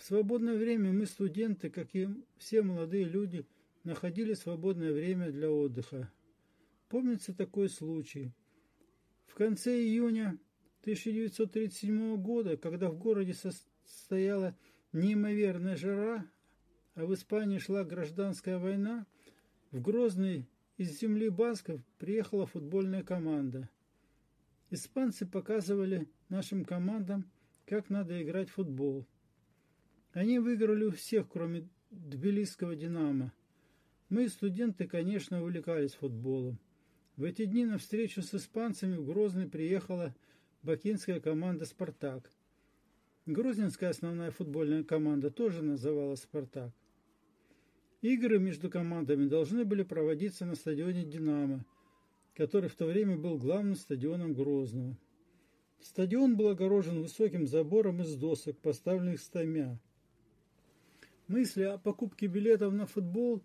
В свободное время мы, студенты, как и все молодые люди, находили свободное время для отдыха. Помнится такой случай. В конце июня 1937 года, когда в городе состояла неимоверная жара, а в Испании шла гражданская война, в Грозный из земли басков приехала футбольная команда. Испанцы показывали нашим командам, как надо играть в футбол. Они выиграли у всех, кроме Тбилисского «Динамо». Мы, студенты, конечно, увлекались футболом. В эти дни на встречу с испанцами в Грозный приехала бакинская команда «Спартак». Грузинская основная футбольная команда тоже называлась «Спартак». Игры между командами должны были проводиться на стадионе «Динамо», который в то время был главным стадионом Грозного. Стадион был огорожен высоким забором из досок, поставленных стомя. Мысли о покупке билетов на футбол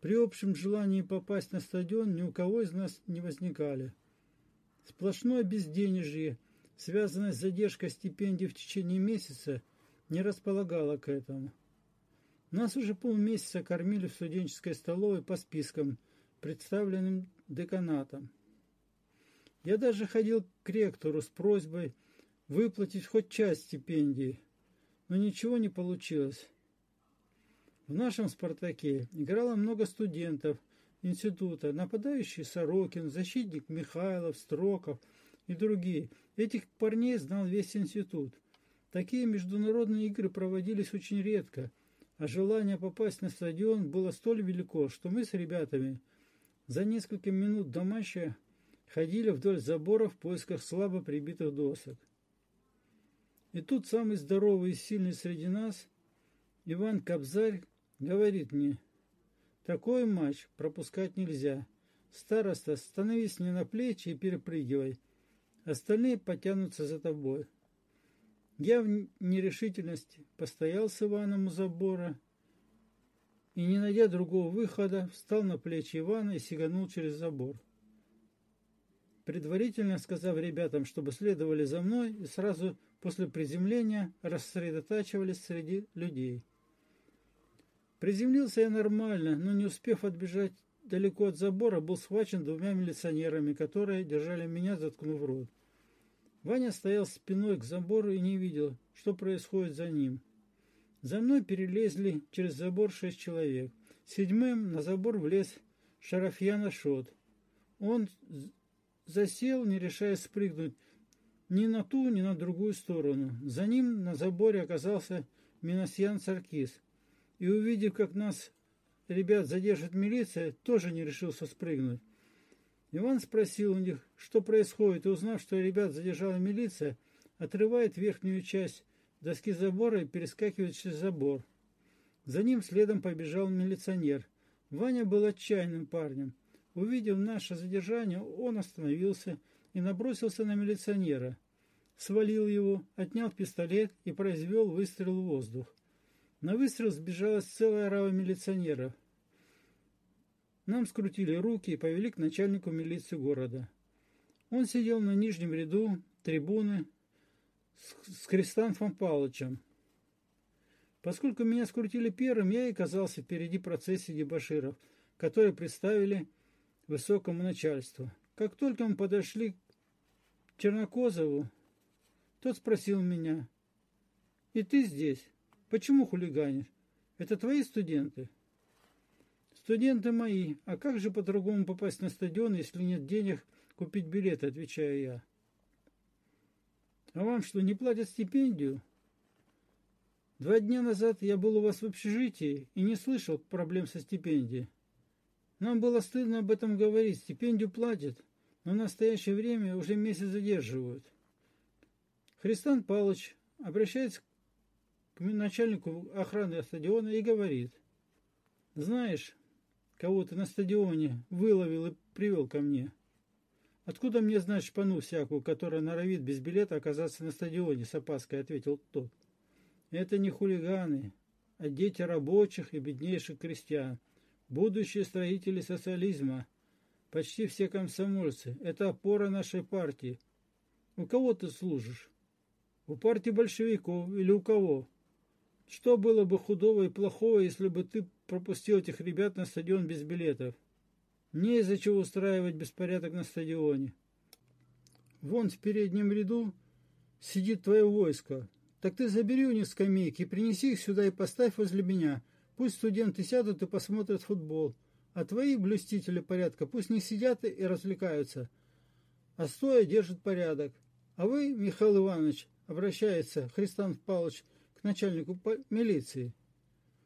при общем желании попасть на стадион ни у кого из нас не возникали. Сплошное безденежье, связанное с задержкой стипендий в течение месяца, не располагало к этому. Нас уже полмесяца кормили в студенческой столовой по спискам, представленным деканатом. Я даже ходил к ректору с просьбой выплатить хоть часть стипендии, но ничего не получилось. В нашем «Спартаке» играло много студентов института, нападающий Сорокин, защитник Михайлов, Строков и другие. Этих парней знал весь институт. Такие международные игры проводились очень редко, а желание попасть на стадион было столь велико, что мы с ребятами за несколько минут до матча ходили вдоль забора в поисках слабо прибитых досок. И тут самый здоровый и сильный среди нас, Иван Кобзарь, Говорит мне, такой матч пропускать нельзя. Староста, становись мне на плечи и перепрыгивай. Остальные потянутся за тобой. Я в нерешительности постоял с Иваном у забора и, не найдя другого выхода, встал на плечи Ивана и сиганул через забор. Предварительно сказав ребятам, чтобы следовали за мной, и сразу после приземления рассредотачивались среди людей. Приземлился я нормально, но не успев отбежать далеко от забора, был схвачен двумя милиционерами, которые держали меня, заткнув рот. Ваня стоял спиной к забору и не видел, что происходит за ним. За мной перелезли через забор шесть человек. Седьмым на забор влез Шарафьян Ашот. Он засел, не решая спрыгнуть ни на ту, ни на другую сторону. За ним на заборе оказался Минасьян Саркис – и, увидев, как нас ребят задержит милиция, тоже не решился спрыгнуть. Иван спросил у них, что происходит, и узнав, что ребят задержала милиция, отрывает верхнюю часть доски забора и перескакивает через забор. За ним следом побежал милиционер. Ваня был отчаянным парнем. Увидев наше задержание, он остановился и набросился на милиционера. Свалил его, отнял пистолет и произвел выстрел в воздух. На выстрел сбежалась целая рава милиционеров. Нам скрутили руки и повели к начальнику милиции города. Он сидел на нижнем ряду трибуны с, с Кристанфом Павловичем. Поскольку меня скрутили первым, я и оказался впереди процессии дебаширов, которые представили высокому начальству. Как только мы подошли к Чернокозову, тот спросил меня, «И ты здесь?» Почему хулиганишь? Это твои студенты? Студенты мои. А как же по-другому попасть на стадион, если нет денег купить билеты, отвечаю я. А вам что, не платят стипендию? Два дня назад я был у вас в общежитии и не слышал проблем со стипендией. Нам было стыдно об этом говорить. Стипендию платят, но в настоящее время уже месяц задерживают. Христан Павлович обращается начальнику охраны стадиона и говорит, знаешь, кого ты на стадионе выловил и привел ко мне. Откуда мне знать шпану всякую, которая норовит без билета оказаться на стадионе, с опаской ответил тот. Это не хулиганы, а дети рабочих и беднейших крестьян, будущие строители социализма, почти все комсомольцы. Это опора нашей партии. У кого ты служишь? У партии большевиков или у кого? Что было бы худого и плохого, если бы ты пропустил этих ребят на стадион без билетов? Не из-за чего устраивать беспорядок на стадионе. Вон в переднем ряду сидит твое войско. Так ты забери у них скамейки, принеси их сюда и поставь возле меня. Пусть студенты сядут и посмотрят футбол. А твои блюстители порядка пусть не сидят и развлекаются, а стоя держат порядок. А вы, Михаил Иванович, обращается Христан Павлович к начальнику милиции,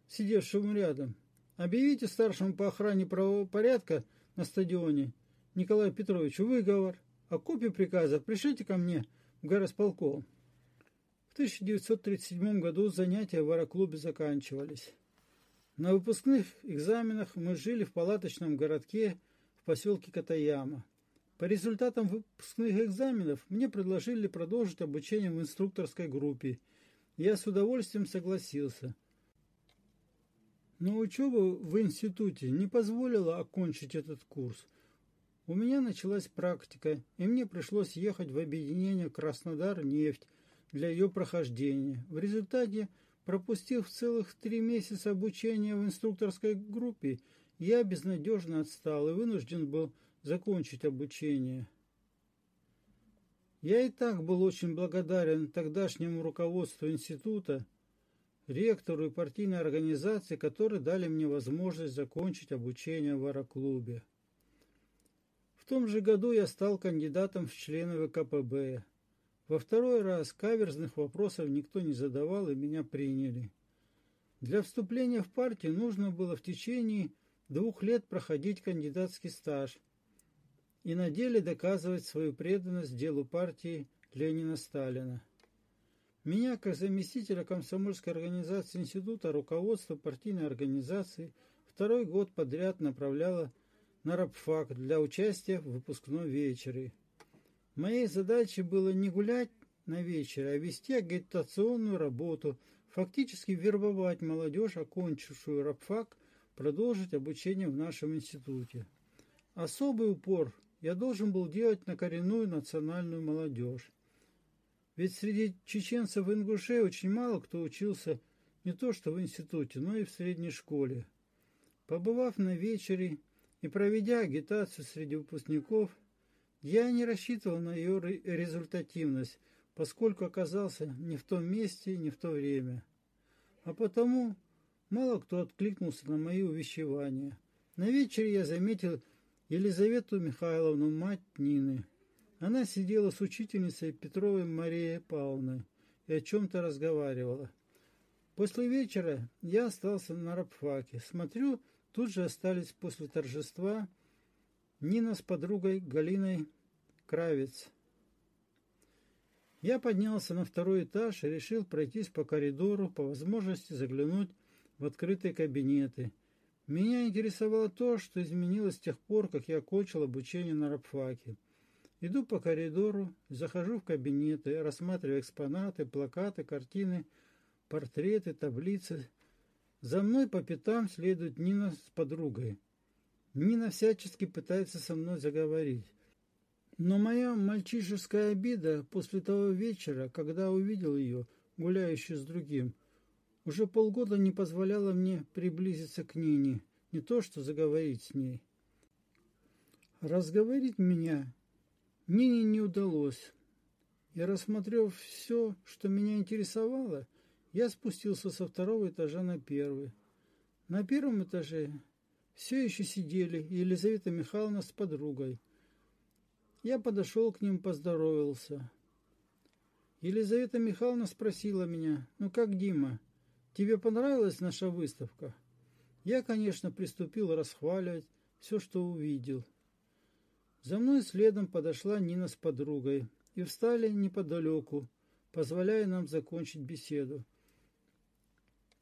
сидевшему рядом. Объявите старшему по охране правового порядка на стадионе Николаю Петровичу выговор, а копию приказа пришлите ко мне в горосполком. В 1937 году занятия в аэроклубе заканчивались. На выпускных экзаменах мы жили в палаточном городке в поселке Катаяма. По результатам выпускных экзаменов мне предложили продолжить обучение в инструкторской группе. Я с удовольствием согласился. Но учеба в институте не позволила окончить этот курс. У меня началась практика, и мне пришлось ехать в объединение «Краснодар-нефть» для ее прохождения. В результате Пропустив целых три месяца обучения в инструкторской группе, я безнадежно отстал и вынужден был закончить обучение. Я и так был очень благодарен тогдашнему руководству института, ректору и партийной организации, которые дали мне возможность закончить обучение в аэроклубе. В том же году я стал кандидатом в члены ВКПБ. Во второй раз каверзных вопросов никто не задавал и меня приняли. Для вступления в партию нужно было в течение двух лет проходить кандидатский стаж и на деле доказывать свою преданность делу партии Ленина Сталина. Меня, как заместителя комсомольской организации института, руководство партийной организации второй год подряд направляло на рабфак для участия в выпускном вечере. Моей задачей было не гулять на вечер, а вести агитационную работу, фактически вербовать молодежь, окончившую рабфак, продолжить обучение в нашем институте. Особый упор я должен был делать на коренную национальную молодежь. Ведь среди чеченцев и ингушей очень мало кто учился не то что в институте, но и в средней школе. Побывав на вечере и проведя агитацию среди выпускников, я не рассчитывал на ее результативность, поскольку оказался не в том месте, не в то время. А потому мало кто откликнулся на мои увещевания. На вечере я заметил Елизавету Михайловну, мать Нины. Она сидела с учительницей Петровой Марией Павловной и о чем-то разговаривала. После вечера я остался на рабфаке. Смотрю, тут же остались после торжества – Нина с подругой Галиной Кравец. Я поднялся на второй этаж и решил пройтись по коридору, по возможности заглянуть в открытые кабинеты. Меня интересовало то, что изменилось с тех пор, как я окончил обучение на рабфаке. Иду по коридору, захожу в кабинеты, рассматриваю экспонаты, плакаты, картины, портреты, таблицы. За мной по пятам следует Нина с подругой. Нина всячески пытается со мной заговорить. Но моя мальчишеская обида после того вечера, когда увидел ее, гуляющую с другим, уже полгода не позволяла мне приблизиться к Нине, не то что заговорить с ней. Разговорить меня Нине не удалось. И рассмотрев все, что меня интересовало, я спустился со второго этажа на первый. На первом этаже все еще сидели Елизавета Михайловна с подругой. Я подошел к ним, поздоровался. Елизавета Михайловна спросила меня, ну как, Дима, тебе понравилась наша выставка? Я, конечно, приступил расхваливать все, что увидел. За мной следом подошла Нина с подругой и встали неподалеку, позволяя нам закончить беседу.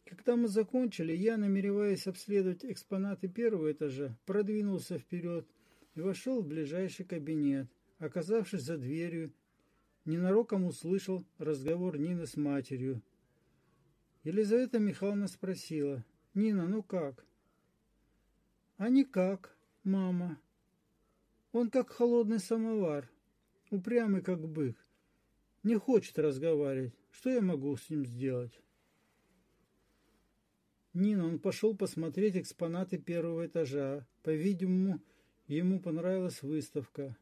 Когда мы закончили, я, намереваясь обследовать экспонаты первого этажа, продвинулся вперед и вошел в ближайший кабинет. Оказавшись за дверью, ненароком услышал разговор Нины с матерью. Елизавета Михайловна спросила, «Нина, ну как?» «А никак, мама. Он как холодный самовар, упрямый как бык. Не хочет разговаривать. Что я могу с ним сделать?» Нина, он пошел посмотреть экспонаты первого этажа. По-видимому, ему понравилась выставка.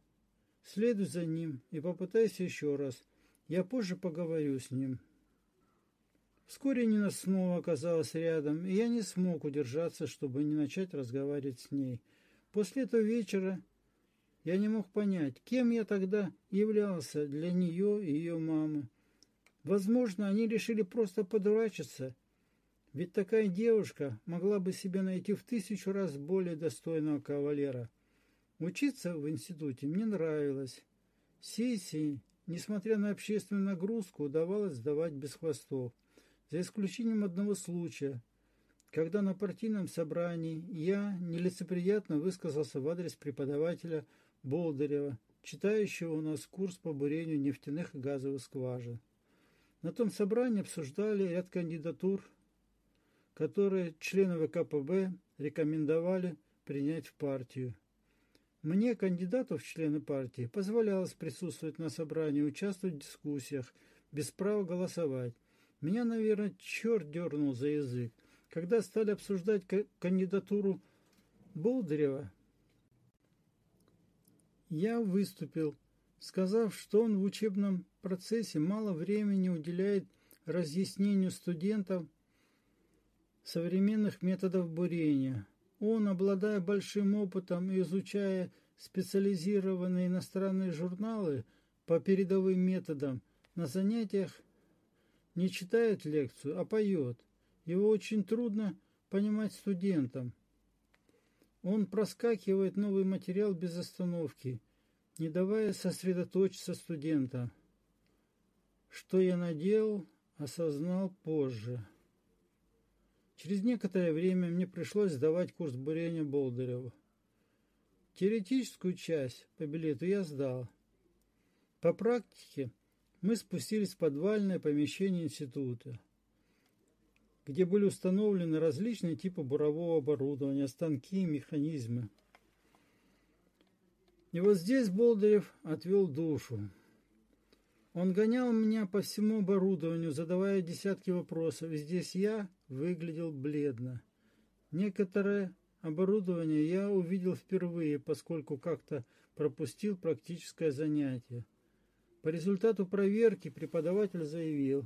Следуй за ним и попытайся еще раз. Я позже поговорю с ним. Вскоре Нина снова оказалась рядом, и я не смог удержаться, чтобы не начать разговаривать с ней. После этого вечера я не мог понять, кем я тогда являлся для нее и ее мамы. Возможно, они решили просто подурачиться, ведь такая девушка могла бы себе найти в тысячу раз более достойного кавалера. Учиться в институте мне нравилось. Сессии, несмотря на общественную нагрузку, удавалось сдавать без хвостов за исключением одного случая, когда на партийном собрании я нелицеприятно высказался в адрес преподавателя Болдырева, читающего у нас курс по бурению нефтяных и газовых скважин. На том собрании обсуждали ряд кандидатур, которые члены ВКПБ рекомендовали принять в партию. Мне, кандидату в члены партии, позволялось присутствовать на собрании, участвовать в дискуссиях, без права голосовать. Меня, наверное, черт дернул за язык. Когда стали обсуждать кандидатуру Болдырева, я выступил, сказав, что он в учебном процессе мало времени уделяет разъяснению студентам современных методов бурения. Он, обладая большим опытом и изучая специализированные иностранные журналы по передовым методам, на занятиях не читает лекцию, а поет. Его очень трудно понимать студентам. Он проскакивает новый материал без остановки, не давая сосредоточиться студента. Что я наделал, осознал позже. Через некоторое время мне пришлось сдавать курс бурения Болдырева. Теоретическую часть по билету я сдал. По практике мы спустились в подвальное помещение института, где были установлены различные типы бурового оборудования, станки и механизмы. И вот здесь Болдырев отвел душу. Он гонял меня по всему оборудованию, задавая десятки вопросов, здесь я выглядел бледно. Некоторое оборудование я увидел впервые, поскольку как-то пропустил практическое занятие. По результату проверки преподаватель заявил,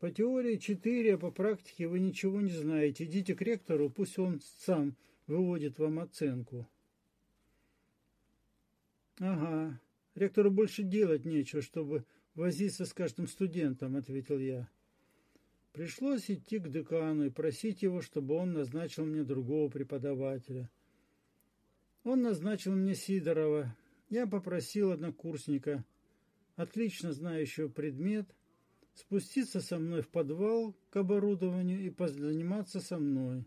по теории 4, а по практике вы ничего не знаете. Идите к ректору, пусть он сам выводит вам оценку. Ага, ректору больше делать нечего, чтобы возиться с каждым студентом, ответил я. Пришлось идти к декану и просить его, чтобы он назначил мне другого преподавателя. Он назначил мне Сидорова. Я попросил однокурсника – отлично знающего предмет, спуститься со мной в подвал к оборудованию и позаниматься со мной.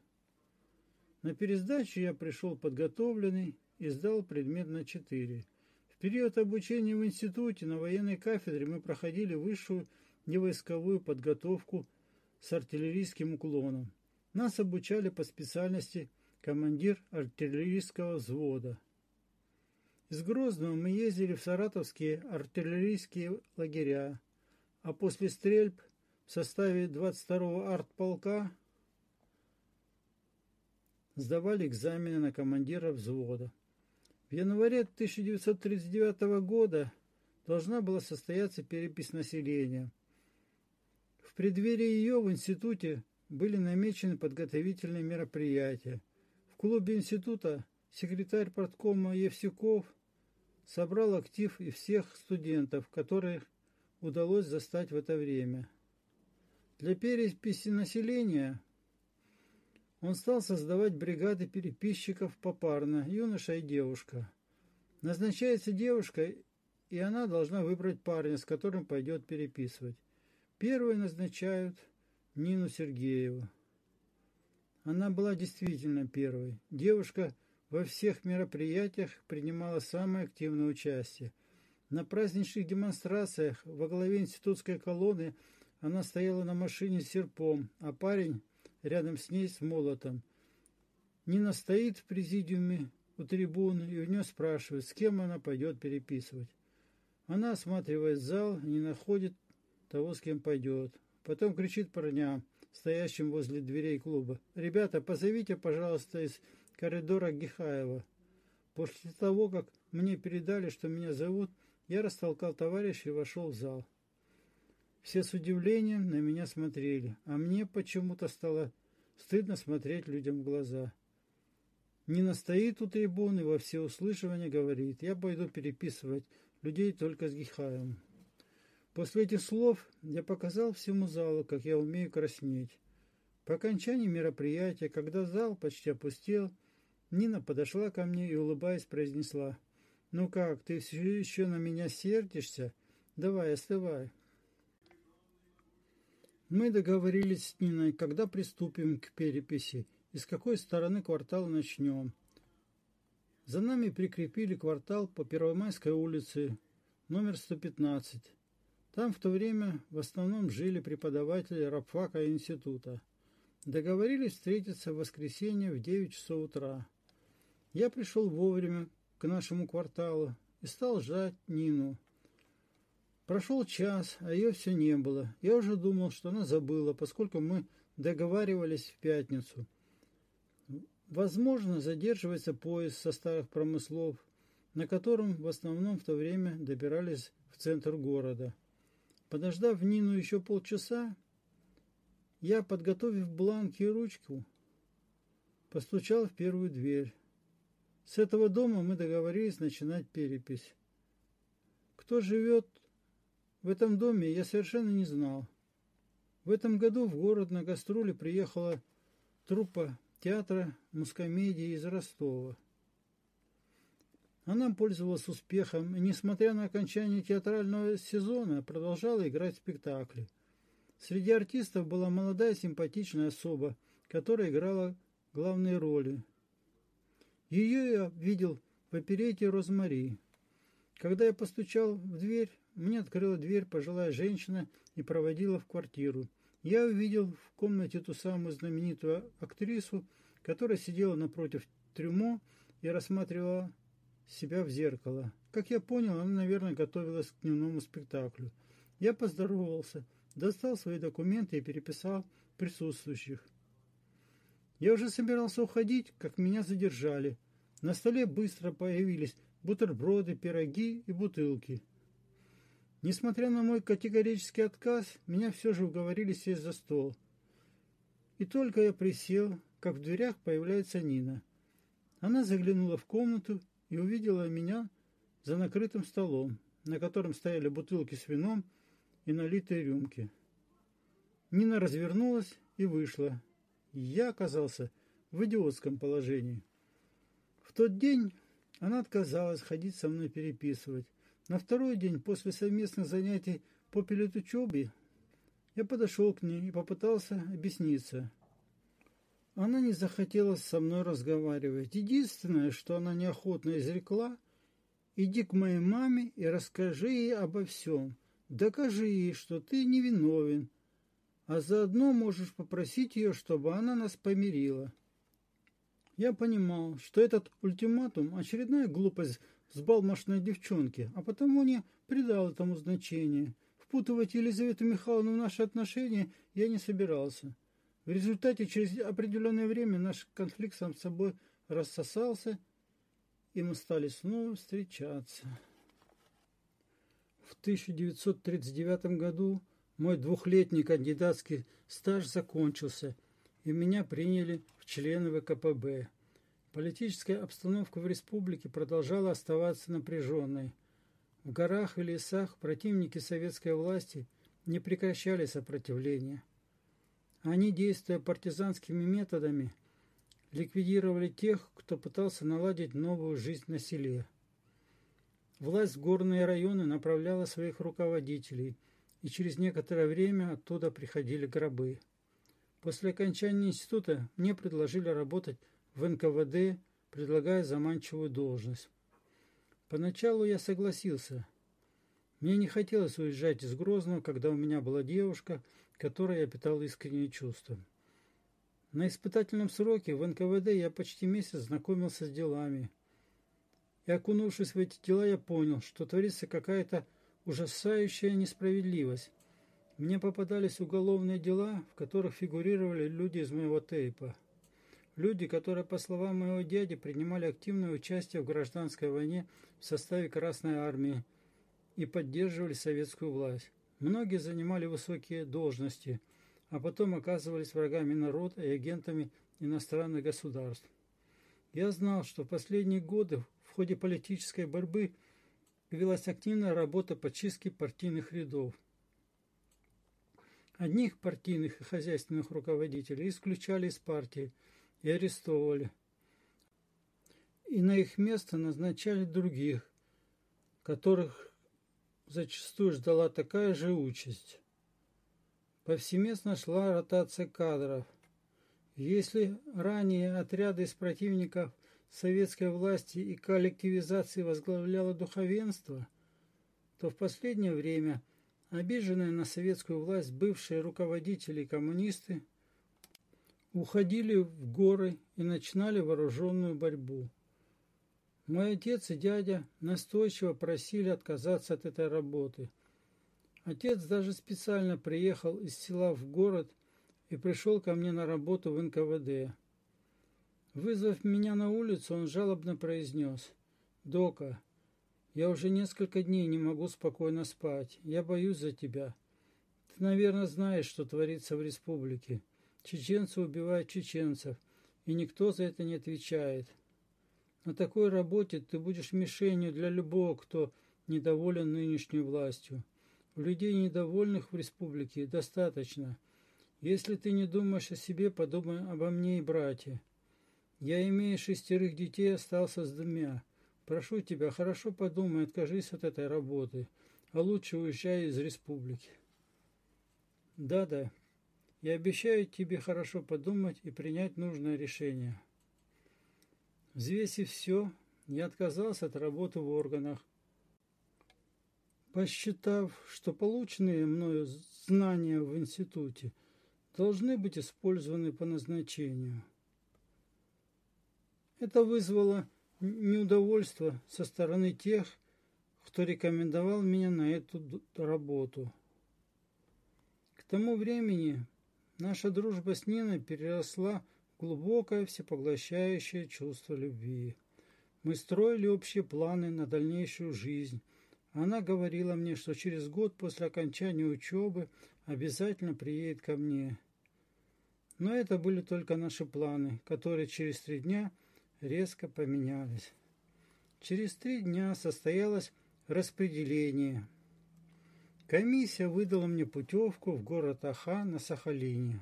На пересдачу я пришел подготовленный и сдал предмет на четыре. В период обучения в институте на военной кафедре мы проходили высшую невойсковую подготовку с артиллерийским уклоном. Нас обучали по специальности командир артиллерийского взвода. Из Грозного мы ездили в саратовские артиллерийские лагеря, а после стрельб в составе 22-го артполка сдавали экзамены на командира взвода. В январе 1939 года должна была состояться перепись населения. В преддверии ее в институте были намечены подготовительные мероприятия. В клубе института секретарь парткома Евсюков – собрал актив и всех студентов, которых удалось застать в это время. Для переписи населения он стал создавать бригады переписчиков попарно, юноша и девушка. Назначается девушка, и она должна выбрать парня, с которым пойдет переписывать. Первой назначают Нину Сергееву. Она была действительно первой. Девушка – во всех мероприятиях принимала самое активное участие. На праздничных демонстрациях во главе институтской колонны она стояла на машине с серпом, а парень рядом с ней с молотом. Нина стоит в президиуме у трибуны и у нее спрашивают, с кем она пойдет переписывать. Она осматривает зал не находит того, с кем пойдет. Потом кричит парням, стоящим возле дверей клуба. «Ребята, позовите, пожалуйста, из коридора Гихаева». После того, как мне передали, что меня зовут, я растолкал товарища и вошел в зал. Все с удивлением на меня смотрели, а мне почему-то стало стыдно смотреть людям в глаза. Нина стоит у трибуны, во всеуслышание говорит, я пойду переписывать людей только с Гихаем. После этих слов я показал всему залу, как я умею краснеть. По окончании мероприятия, когда зал почти опустел, Нина подошла ко мне и, улыбаясь, произнесла, «Ну как, ты все еще на меня сердишься? Давай, остывай». Мы договорились с Ниной, когда приступим к переписи и с какой стороны квартала начнем. За нами прикрепили квартал по Первомайской улице, номер 115. Там в то время в основном жили преподаватели рабфака института. Договорились встретиться в воскресенье в 9 часов утра. Я пришел вовремя к нашему кварталу и стал ждать Нину. Прошел час, а ее все не было. Я уже думал, что она забыла, поскольку мы договаривались в пятницу. Возможно, задерживается поезд со старых промыслов, на котором в основном в то время добирались в центр города. Подождав Нину еще полчаса, я, подготовив бланки и ручку, постучал в первую дверь. С этого дома мы договорились начинать перепись. Кто живет в этом доме, я совершенно не знал. В этом году в город на гастроли приехала труппа театра мускомедии из Ростова. Она пользовалась успехом и, несмотря на окончание театрального сезона, продолжала играть спектакли. Среди артистов была молодая симпатичная особа, которая играла главные роли. Ее я видел в оперете «Розмари». Когда я постучал в дверь, мне открыла дверь пожилая женщина и проводила в квартиру. Я увидел в комнате ту самую знаменитую актрису, которая сидела напротив трюмо и рассматривала себя в зеркало. Как я понял, она, наверное, готовилась к дневному спектаклю. Я поздоровался, достал свои документы и переписал присутствующих. Я уже собирался уходить, как меня задержали. На столе быстро появились бутерброды, пироги и бутылки. Несмотря на мой категорический отказ, меня все же уговорили сесть за стол. И только я присел, как в дверях появляется Нина. Она заглянула в комнату и увидела меня за накрытым столом, на котором стояли бутылки с вином и налитые рюмки. Нина развернулась и вышла. Я оказался в идиотском положении. В тот день она отказалась ходить со мной переписывать. На второй день после совместных занятий по пилотучебе я подошел к ней и попытался объясниться. Она не захотела со мной разговаривать. Единственное, что она неохотно изрекла, иди к моей маме и расскажи ей обо всем. Докажи ей, что ты невиновен, а заодно можешь попросить ее, чтобы она нас помирила. Я понимал, что этот ультиматум – очередная глупость взбалмошной девчонки, а потому не придал этому значения. Впутывать Елизавету Михайловну в наши отношения я не собирался. В результате через определенное время наш конфликт сам собой рассосался, и мы стали снова встречаться. В 1939 году мой двухлетний кандидатский стаж закончился, и меня приняли в члены ВКПБ. Политическая обстановка в республике продолжала оставаться напряженной. В горах и лесах противники советской власти не прекращали сопротивления. Они, действуя партизанскими методами, ликвидировали тех, кто пытался наладить новую жизнь на селе. Власть в горные районы направляла своих руководителей, и через некоторое время оттуда приходили гробы. После окончания института мне предложили работать в НКВД, предлагая заманчивую должность. Поначалу я согласился. Мне не хотелось уезжать из Грозного, когда у меня была девушка – которой я питал искренние чувства. На испытательном сроке в НКВД я почти месяц знакомился с делами. И окунувшись в эти дела, я понял, что творится какая-то ужасающая несправедливость. Мне попадались уголовные дела, в которых фигурировали люди из моего тейпа. Люди, которые, по словам моего дяди, принимали активное участие в гражданской войне в составе Красной Армии и поддерживали советскую власть. Многие занимали высокие должности, а потом оказывались врагами народа и агентами иностранных государств. Я знал, что в последние годы в ходе политической борьбы велась активная работа по чистке партийных рядов. Одних партийных и хозяйственных руководителей исключали из партии и арестовывали. И на их место назначали других, которых зачастую ждала такая же участь. Повсеместно шла ротация кадров. Если ранее отряды из противников советской власти и коллективизации возглавляло духовенство, то в последнее время – Обиженные на советскую власть бывшие руководители и коммунисты уходили в горы и начинали вооруженную борьбу. Мой отец и дядя настойчиво просили отказаться от этой работы. Отец даже специально приехал из села в город и пришел ко мне на работу в НКВД. Вызвав меня на улицу, он жалобно произнес «Дока, я уже несколько дней не могу спокойно спать. Я боюсь за тебя. Ты, наверное, знаешь, что творится в республике. Чеченцы убивают чеченцев, и никто за это не отвечает. На такой работе ты будешь мишенью для любого, кто недоволен нынешней властью. Людей недовольных в республике достаточно. Если ты не думаешь о себе, подумай обо мне и брате. Я, имея шестерых детей, остался с двумя. Прошу тебя, хорошо подумай, откажись от этой работы, а лучше уезжай из республики. Да-да, я обещаю тебе хорошо подумать и принять нужное решение. Взвесив все, я отказался от работы в органах, посчитав, что полученные мною знания в институте должны быть использованы по назначению. Это вызвало неудовольство со стороны тех, кто рекомендовал меня на эту работу. К тому времени наша дружба с Ниной переросла в глубокое всепоглощающее чувство любви. Мы строили общие планы на дальнейшую жизнь. Она говорила мне, что через год после окончания учебы обязательно приедет ко мне. Но это были только наши планы, которые через три дня – резко поменялись. Через три дня состоялось распределение. Комиссия выдала мне путевку в город Аха на Сахалине.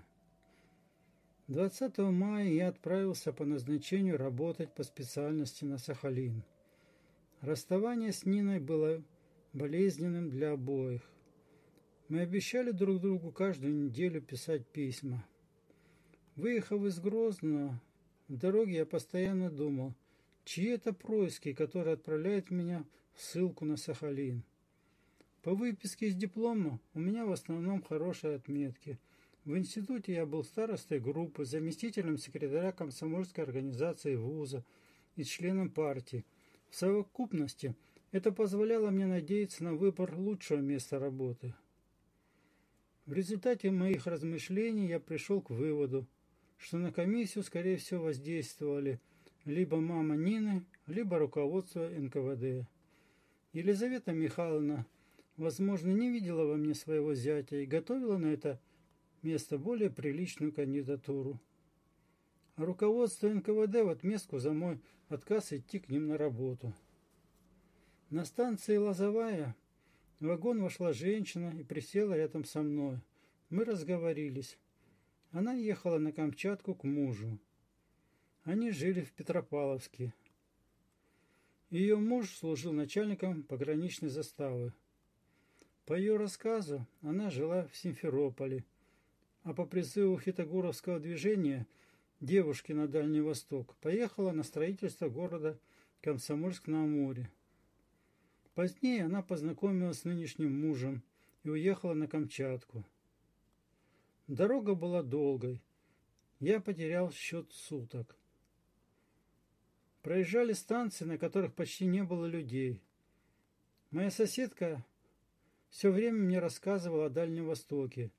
20 мая я отправился по назначению работать по специальности на Сахалин. Расставание с Ниной было болезненным для обоих. Мы обещали друг другу каждую неделю писать письма. Выехав из Грозного, в дороге я постоянно думал, чьи это происки, которые отправляют меня в ссылку на Сахалин. По выписке из диплома у меня в основном хорошие отметки. В институте я был старостой группы, заместителем секретаря комсомольской организации вуза и членом партии. В совокупности это позволяло мне надеяться на выбор лучшего места работы. В результате моих размышлений я пришел к выводу, что на комиссию, скорее всего, воздействовали либо мама Нины, либо руководство НКВД. Елизавета Михайловна, возможно, не видела во мне своего зятя и готовила на это место более приличную кандидатуру. А руководство НКВД в отместку за мой отказ идти к ним на работу. На станции Лозовая в вагон вошла женщина и присела рядом со мной. Мы разговорились. Она ехала на Камчатку к мужу. Они жили в Петропавловске. Ее муж служил начальником пограничной заставы. По ее рассказу, она жила в Симферополе, а по призыву Хитогоровского движения девушки на Дальний Восток поехала на строительство города Комсомольск-на-Амуре. Позднее она познакомилась с нынешним мужем и уехала на Камчатку. Дорога была долгой. Я потерял счет суток. Проезжали станции, на которых почти не было людей. Моя соседка все время мне рассказывала о Дальнем Востоке.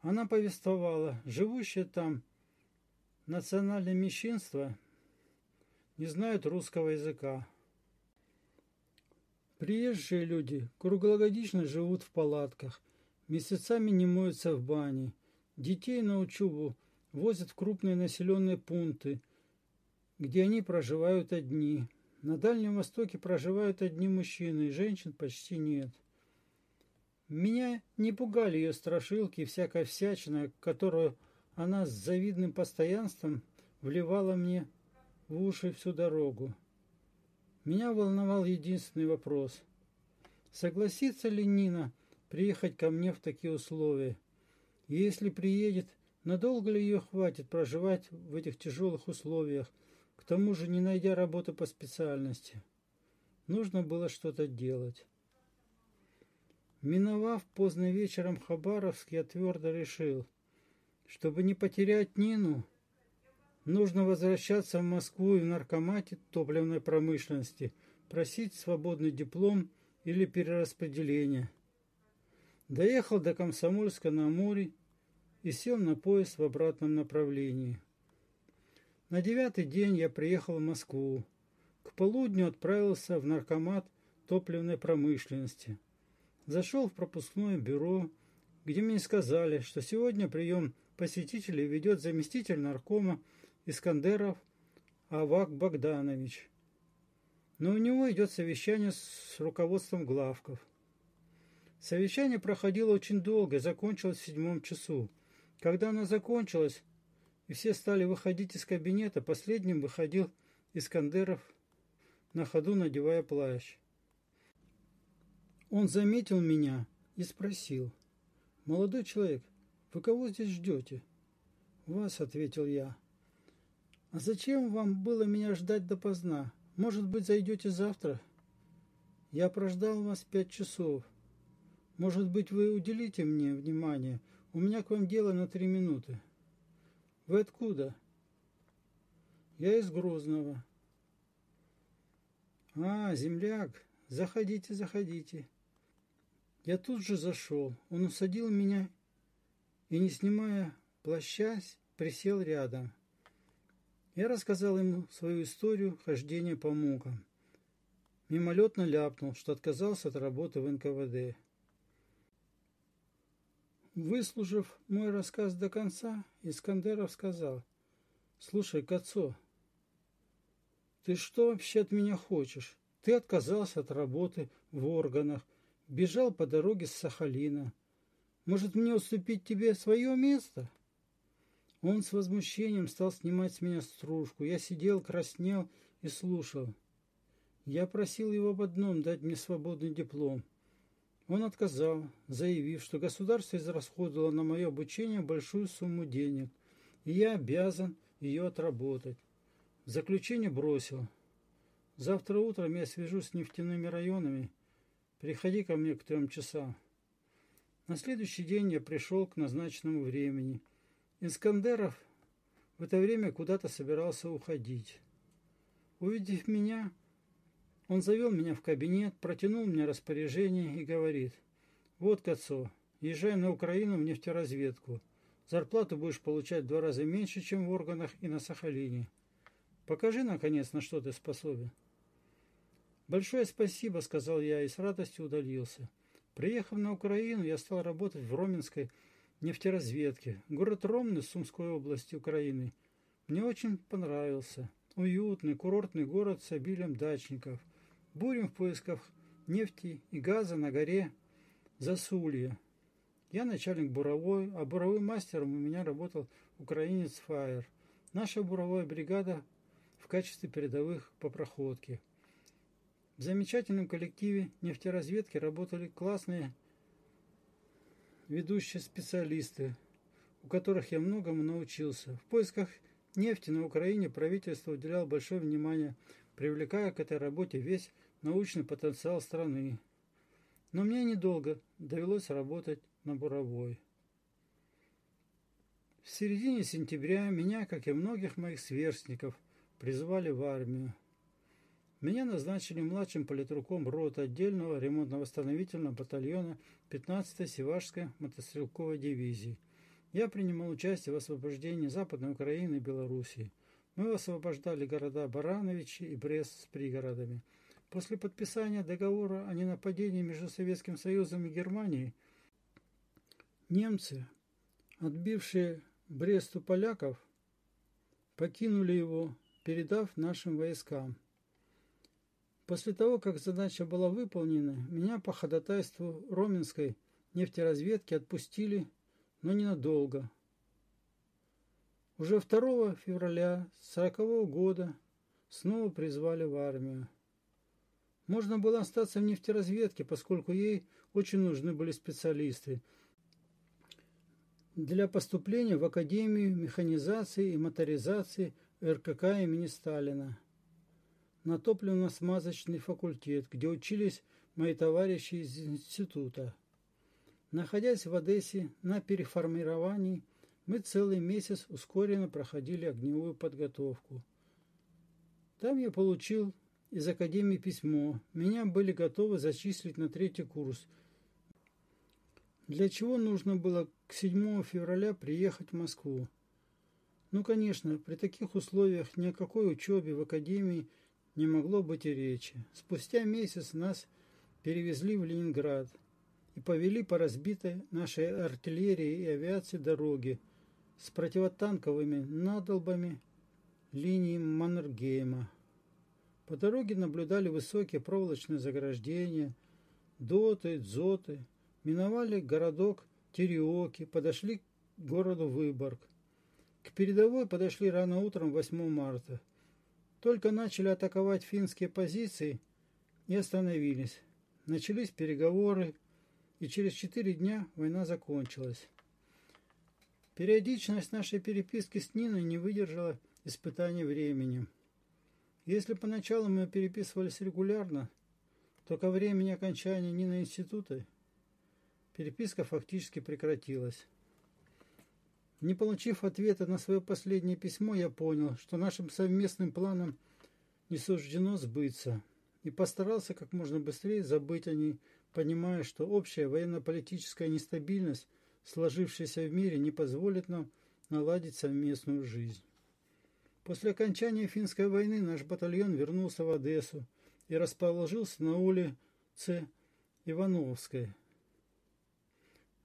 Она повествовала, живущее там национальное меньшинство не знают русского языка. Приезжие люди круглогодично живут в палатках, месяцами не моются в бане, детей на учебу возят в крупные населенные пункты, где они проживают одни. На Дальнем Востоке проживают одни мужчины, женщин почти нет. Меня не пугали ее страшилки и всякая всячина, которую она с завидным постоянством вливала мне в уши всю дорогу. Меня волновал единственный вопрос. Согласится ли Нина приехать ко мне в такие условия? И если приедет, надолго ли ее хватит проживать в этих тяжелых условиях, к тому же не найдя работы по специальности? Нужно было что-то делать. Миновав поздно вечером Хабаровск, я твердо решил, чтобы не потерять Нину, нужно возвращаться в Москву и в наркомате топливной промышленности, просить свободный диплом или перераспределение. Доехал до Комсомольска на море и сел на поезд в обратном направлении. На девятый день я приехал в Москву. К полудню отправился в наркомат топливной промышленности. Зашел в пропускное бюро, где мне сказали, что сегодня прием посетителей ведет заместитель наркома Искандеров Авак Богданович. Но у него идет совещание с руководством главков. Совещание проходило очень долго, закончилось в седьмом часу. Когда оно закончилось, и все стали выходить из кабинета, последним выходил Искандеров, на ходу надевая плащ. Он заметил меня и спросил, «Молодой человек, вы кого здесь ждете?» «Вас», — ответил я. «А зачем вам было меня ждать допоздна? Может быть, зайдете завтра?» «Я прождал вас пять часов. Может быть, вы уделите мне внимание? У меня к вам дело на три минуты». «Вы откуда?» «Я из Грозного». «А, земляк, заходите, заходите». Я тут же зашел. Он усадил меня и, не снимая плаща, присел рядом. Я рассказал ему свою историю хождения по мукам. Мимолетно ляпнул, что отказался от работы в НКВД. Выслушав мой рассказ до конца, Искандеров сказал, «Слушай, Кацо, ты что вообще от меня хочешь? Ты отказался от работы в органах, бежал по дороге с Сахалина. Может, мне уступить тебе свое место?» Он с возмущением стал снимать с меня стружку. Я сидел, краснел и слушал. Я просил его об одном дать мне свободный диплом. Он отказал, заявив, что государство израсходовало на мое обучение большую сумму денег, и я обязан ее отработать. Заключение бросил. Завтра утром я свяжусь с нефтяными районами. Приходи ко мне к трем часам. На следующий день я пришел к назначенному времени. Искандеров в это время куда-то собирался уходить. Увидев меня, он завел меня в кабинет, протянул мне распоряжение и говорит, «Вот, Кацо, езжай на Украину в нефтеразведку. Зарплату будешь получать в два раза меньше, чем в органах и на Сахалине. Покажи, наконец, на что ты способен». «Большое спасибо», — сказал я и с радостью удалился. Приехав на Украину, я стал работать в Роменской нефтеразведке. Город Ромны Сумской области Украины мне очень понравился. Уютный курортный город с обилием дачников. Бурим в поисках нефти и газа на горе Засулье. Я начальник буровой, а буровым мастером у меня работал украинец Фаер. Наша буровая бригада в качестве передовых по проходке. В замечательном коллективе нефтеразведки работали классные ведущие специалисты, у которых я многому научился. В поисках нефти на Украине правительство уделяло большое внимание, привлекая к этой работе весь научный потенциал страны. Но мне недолго довелось работать на буровой. В середине сентября меня, как и многих моих сверстников, призвали в армию. Меня назначили младшим политруком роты отдельного ремонтно-восстановительного батальона 15-й Севашской мотострелковой дивизии. Я принимал участие в освобождении Западной Украины и Белоруссии. Мы освобождали города Барановичи и Брест с пригородами. После подписания договора о ненападении между Советским Союзом и Германией немцы, отбившие Брест у поляков, покинули его, передав нашим войскам. После того, как задача была выполнена, меня по ходатайству Роменской нефтеразведки отпустили, но ненадолго. Уже 2 февраля 1940 года снова призвали в армию. Можно было остаться в нефтеразведке, поскольку ей очень нужны были специалисты для поступления в Академию механизации и моторизации РКК имени Сталина на топливно-смазочный факультет, где учились мои товарищи из института. Находясь в Одессе на переформировании, мы целый месяц ускоренно проходили огневую подготовку. Там я получил из Академии письмо. Меня были готовы зачислить на третий курс. Для чего нужно было к 7 февраля приехать в Москву? Ну, конечно, при таких условиях ни о какой учебе в Академии – не могло быть и речи. Спустя месяц нас перевезли в Ленинград и повели по разбитой нашей артиллерии и авиации дороге с противотанковыми надолбами линии Маннергейма. По дороге наблюдали высокие проволочные заграждения, доты, дзоты, миновали городок Тереоки, подошли к городу Выборг. К передовой подошли рано утром 8 марта – только начали атаковать финские позиции и остановились. Начались переговоры, и через четыре дня война закончилась. Периодичность нашей переписки с Ниной не выдержала испытаний временем. Если поначалу мы переписывались регулярно, то ко времени окончания Нина института переписка фактически прекратилась. Не получив ответа на свое последнее письмо, я понял, что нашим совместным планам не суждено сбыться, и постарался как можно быстрее забыть о ней, понимая, что общая военно-политическая нестабильность, сложившаяся в мире, не позволит нам наладить совместную жизнь. После окончания финской войны наш батальон вернулся в Одессу и расположился на улице Ивановской –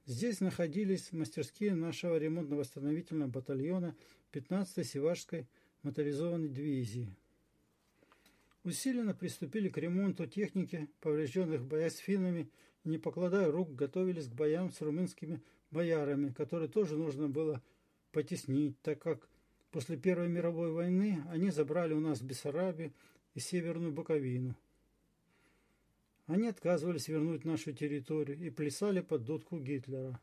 Здесь находились мастерские нашего ремонтно-восстановительного батальона 15-й Севашской моторизованной дивизии. Усиленно приступили к ремонту техники, поврежденных в боях с финнами, и, не покладая рук, готовились к боям с румынскими боярами, которые тоже нужно было потеснить, так как после Первой мировой войны они забрали у нас Бессарабию и Северную Буковину. Они отказывались вернуть нашу территорию и плясали под дудку Гитлера.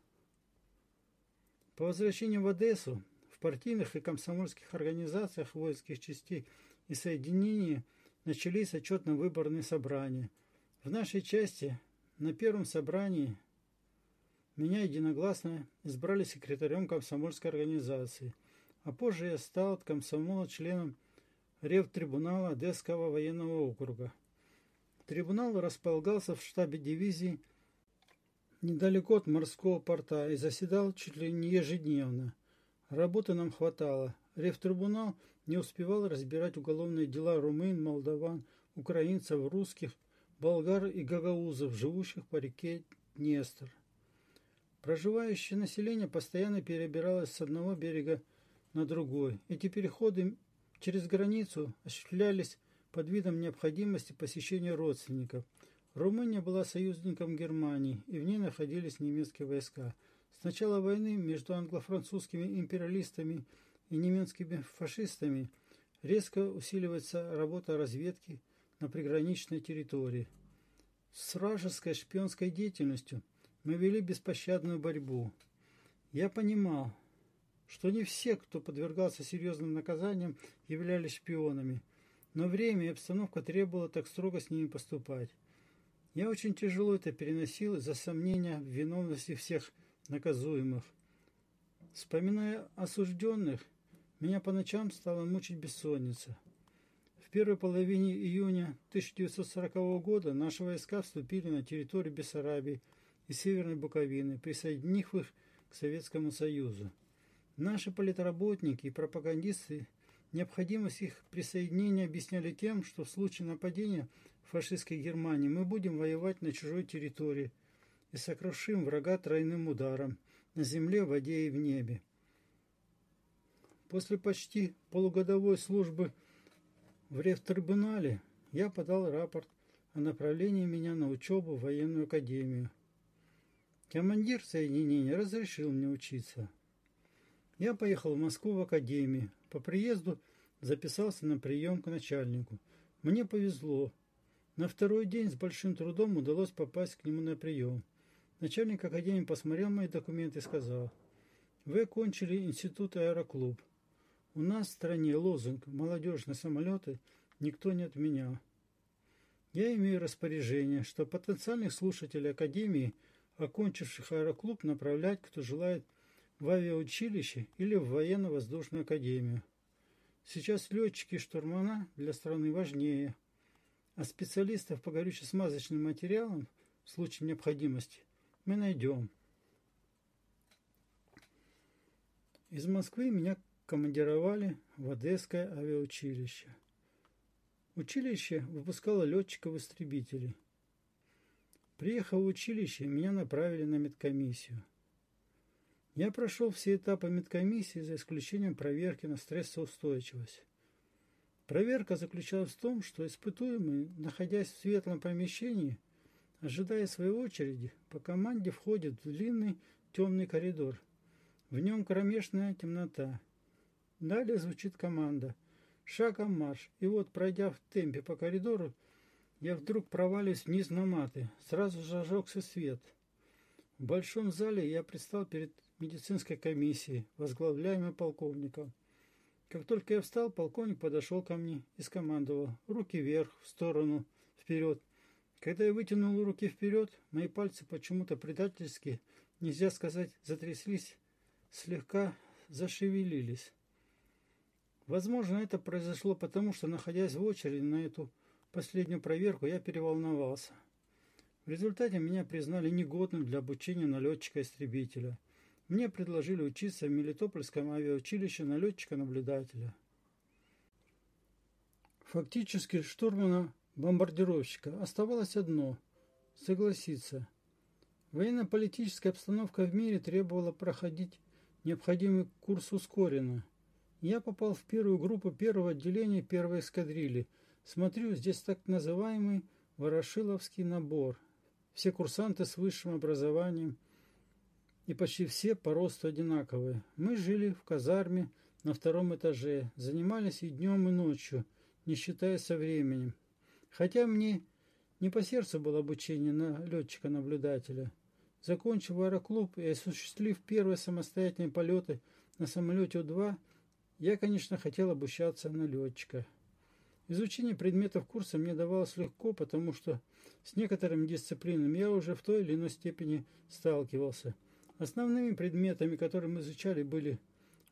По возвращению в Одессу в партийных и комсомольских организациях воинских частей и соединений начались отчетно-выборные собрания. В нашей части на первом собрании меня единогласно избрали секретарем комсомольской организации, а позже я стал от комсомола членом Ревтрибунала Одесского военного округа. Трибунал располагался в штабе дивизии недалеко от морского порта и заседал чуть ли не ежедневно. Работы нам хватало. Ревтрибунал не успевал разбирать уголовные дела румын, молдаван, украинцев, русских, болгар и гагаузов, живущих по реке Днестр. Проживающее население постоянно перебиралось с одного берега на другой. Эти переходы через границу осуществлялись под видом необходимости посещения родственников. Румыния была союзником Германии, и в ней находились немецкие войска. С начала войны между англо-французскими империалистами и немецкими фашистами резко усиливается работа разведки на приграничной территории. С вражеской шпионской деятельностью мы вели беспощадную борьбу. Я понимал, что не все, кто подвергался серьезным наказаниям, являлись шпионами – но время и обстановка требовало так строго с ними поступать. Я очень тяжело это переносил из-за сомнения в виновности всех наказуемых. Вспоминая осужденных, меня по ночам стала мучить бессонница. В первой половине июня 1940 года наши войска вступили на территорию Бессарабии и Северной Буковины, присоединив их к Советскому Союзу. Наши политработники и пропагандисты необходимость их присоединения объясняли тем, что в случае нападения фашистской Германии мы будем воевать на чужой территории и сокрушим врага тройным ударом на земле, в воде и в небе. После почти полугодовой службы в Ревтрибунале я подал рапорт о направлении меня на учебу в военную академию. Командир соединения разрешил мне учиться. Я поехал в Москву в академию. По приезду записался на прием к начальнику. Мне повезло. На второй день с большим трудом удалось попасть к нему на прием. Начальник академии посмотрел мои документы и сказал, «Вы окончили институт аэроклуб. У нас в стране лозунг «Молодежь на самолеты» никто не отменял. Я имею распоряжение, что потенциальных слушателей Академии, окончивших аэроклуб, направлять, кто желает, в авиаучилище или в военно-воздушную академию. Сейчас летчики штурмана для страны важнее, а специалистов по горюче-смазочным материалам в случае необходимости мы найдем. Из Москвы меня командировали в Одесское авиаучилище. Училище выпускало летчиков-истребителей. Приехав в училище, меня направили на медкомиссию. Я прошел все этапы медкомиссии за исключением проверки на стрессоустойчивость. Проверка заключалась в том, что испытуемый, находясь в светлом помещении, ожидая своей очереди, по команде входит в длинный темный коридор. В нем кромешная темнота. Далее звучит команда «Шагом марш!» И вот, пройдя в темпе по коридору, я вдруг проваливаюсь вниз на маты. Сразу же ожегся свет. В большом зале я предстал перед медицинской комиссией, возглавляемой полковником. Как только я встал, полковник подошел ко мне и скомандовал «Руки вверх, в сторону, вперед!» Когда я вытянул руки вперед, мои пальцы почему-то предательски, нельзя сказать, затряслись, слегка зашевелились. Возможно, это произошло потому, что, находясь в очереди на эту последнюю проверку, я переволновался. В результате меня признали негодным для обучения на летчика-истребителя. Мне предложили учиться в Мелитопольском авиаучилище на летчика-наблюдателя. Фактически штурмана-бомбардировщика оставалось одно – согласиться. Военно-политическая обстановка в мире требовала проходить необходимый курс ускоренно – я попал в первую группу первого отделения первой эскадрильи. Смотрю, здесь так называемый Ворошиловский набор. Все курсанты с высшим образованием и почти все по росту одинаковые. Мы жили в казарме на втором этаже, занимались и днем, и ночью, не считая со временем. Хотя мне не по сердцу было обучение на летчика-наблюдателя. Закончив аэроклуб и осуществив первые самостоятельные полеты на самолете У-2, я, конечно, хотел обучаться на летчика. Изучение предметов курса мне давалось легко, потому что с некоторыми дисциплинами я уже в той или иной степени сталкивался. Основными предметами, которые мы изучали, были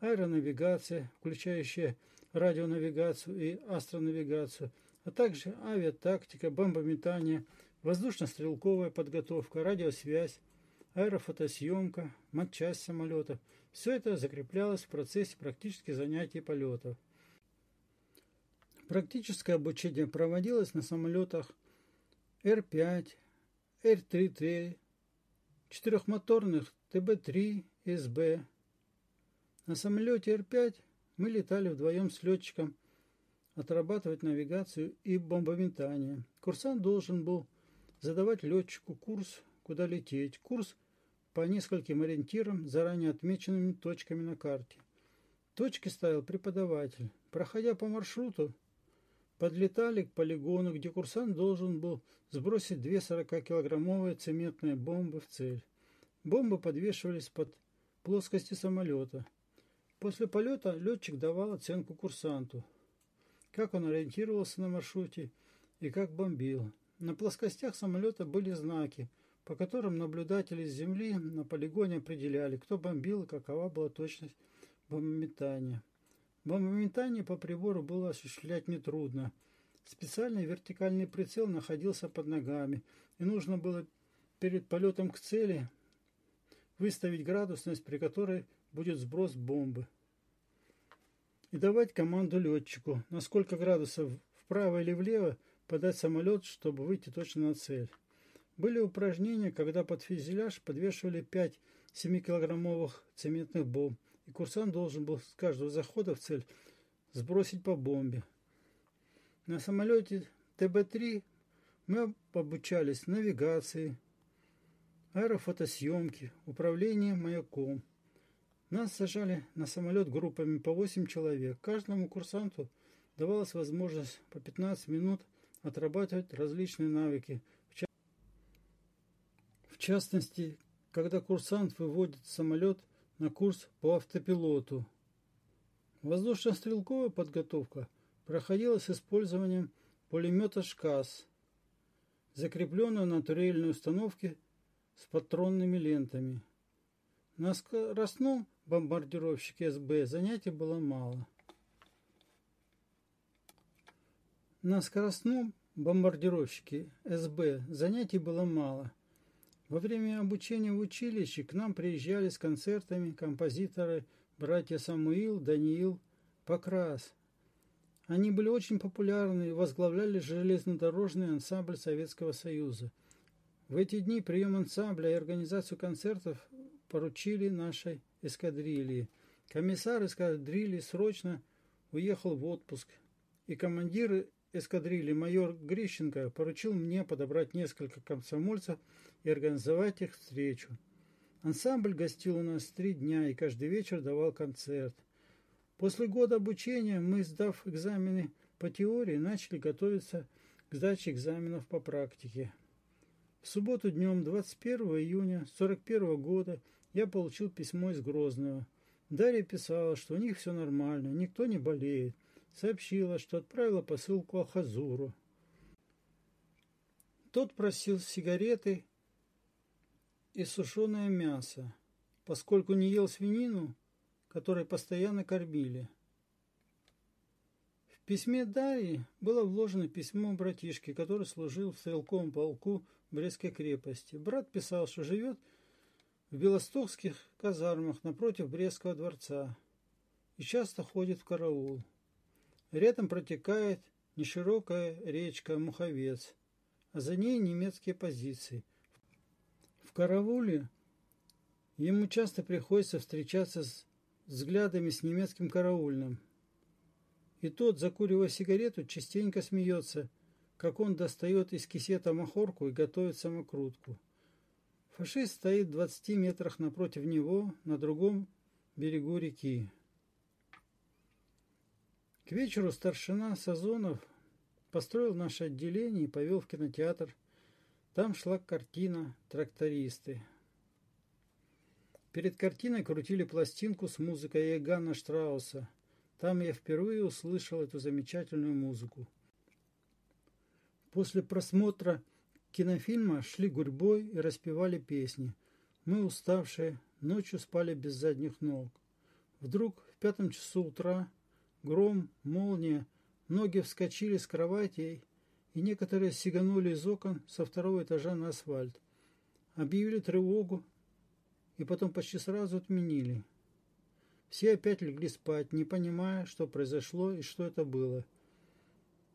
аэронавигация, включающая радионавигацию и астронавигацию, а также авиатактика, бомбометание, воздушно-стрелковая подготовка, радиосвязь, аэрофотосъемка, матчасть самолетов – все это закреплялось в процессе практических занятий полетов. Практическое обучение проводилось на самолетах Р-5, Р-3Т, четырехмоторных ТБ-3, СБ. На самолете Р-5 мы летали вдвоем с летчиком отрабатывать навигацию и бомбометание. Курсант должен был задавать летчику курс, куда лететь. Курс по нескольким ориентирам, заранее отмеченными точками на карте. Точки ставил преподаватель. Проходя по маршруту, подлетали к полигону, где курсант должен был сбросить две 40-килограммовые цементные бомбы в цель. Бомбы подвешивались под плоскости самолета. После полета летчик давал оценку курсанту, как он ориентировался на маршруте и как бомбил. На плоскостях самолета были знаки – по которым наблюдатели с Земли на полигоне определяли, кто бомбил и какова была точность бомбометания. Бомбометание по прибору было осуществлять нетрудно. Специальный вертикальный прицел находился под ногами, и нужно было перед полетом к цели выставить градусность, при которой будет сброс бомбы. И давать команду летчику, на сколько градусов вправо или влево подать самолет, чтобы выйти точно на цель. Были упражнения, когда под фюзеляж подвешивали 5 7-килограммовых цементных бомб, и курсант должен был с каждого захода в цель сбросить по бомбе. На самолете ТБ-3 мы обучались навигации, аэрофотосъемки, управлению маяком. Нас сажали на самолет группами по 8 человек. Каждому курсанту давалась возможность по 15 минут отрабатывать различные навыки. В частности, когда курсант выводит самолет на курс по автопилоту. Воздушно-стрелковая подготовка проходила с использованием пулемета «ШКАС», закрепленного на турельной установке с патронными лентами. На скоростном бомбардировщике СБ занятий было мало. На скоростном бомбардировщике СБ занятий было мало. Во время обучения в училище к нам приезжали с концертами композиторы братья Самуил, Даниил, Покрас. Они были очень популярны и возглавляли железнодорожный ансамбль Советского Союза – в эти дни прием ансамбля и организацию концертов поручили нашей эскадрильи. Комиссар эскадрильи срочно уехал в отпуск, и командир эскадрильи майор Грищенко поручил мне подобрать несколько комсомольцев и организовать их встречу. Ансамбль гостил у нас три дня и каждый вечер давал концерт. После года обучения мы, сдав экзамены по теории, начали готовиться к сдаче экзаменов по практике. В субботу днем 21 июня 41 года я получил письмо из Грозного. Дарья писала, что у них все нормально, никто не болеет. Сообщила, что отправила посылку Ахазуру. Тот просил сигареты и сушеное мясо, поскольку не ел свинину, которой постоянно кормили. В письме Дарьи было вложено письмо братишки, который служил в стрелковом полку Брестской крепости. Брат писал, что живет в белостокских казармах напротив Брестского дворца и часто ходит в караул. Рядом протекает неширокая речка Муховец, а за ней немецкие позиции. Карауле ему часто приходится встречаться с взглядами с немецким караульным. И тот, закуривая сигарету, частенько смеется – как он достает из кисета махорку и готовит самокрутку. Фашист стоит в 20 метрах напротив него, на другом берегу реки. К вечеру старшина Сазонов построил наше отделение и повел в кинотеатр. Там шла картина «Трактористы». Перед картиной крутили пластинку с музыкой Егана Штрауса. Там я впервые услышал эту замечательную музыку. После просмотра кинофильма шли гурьбой и распевали песни. Мы, уставшие, ночью спали без задних ног. Вдруг в пятом часу утра гром, молния, ноги вскочили с кроватей, и некоторые сиганули из окон со второго этажа на асфальт. Объявили тревогу, и потом почти сразу отменили. Все опять легли спать, не понимая, что произошло и что это было.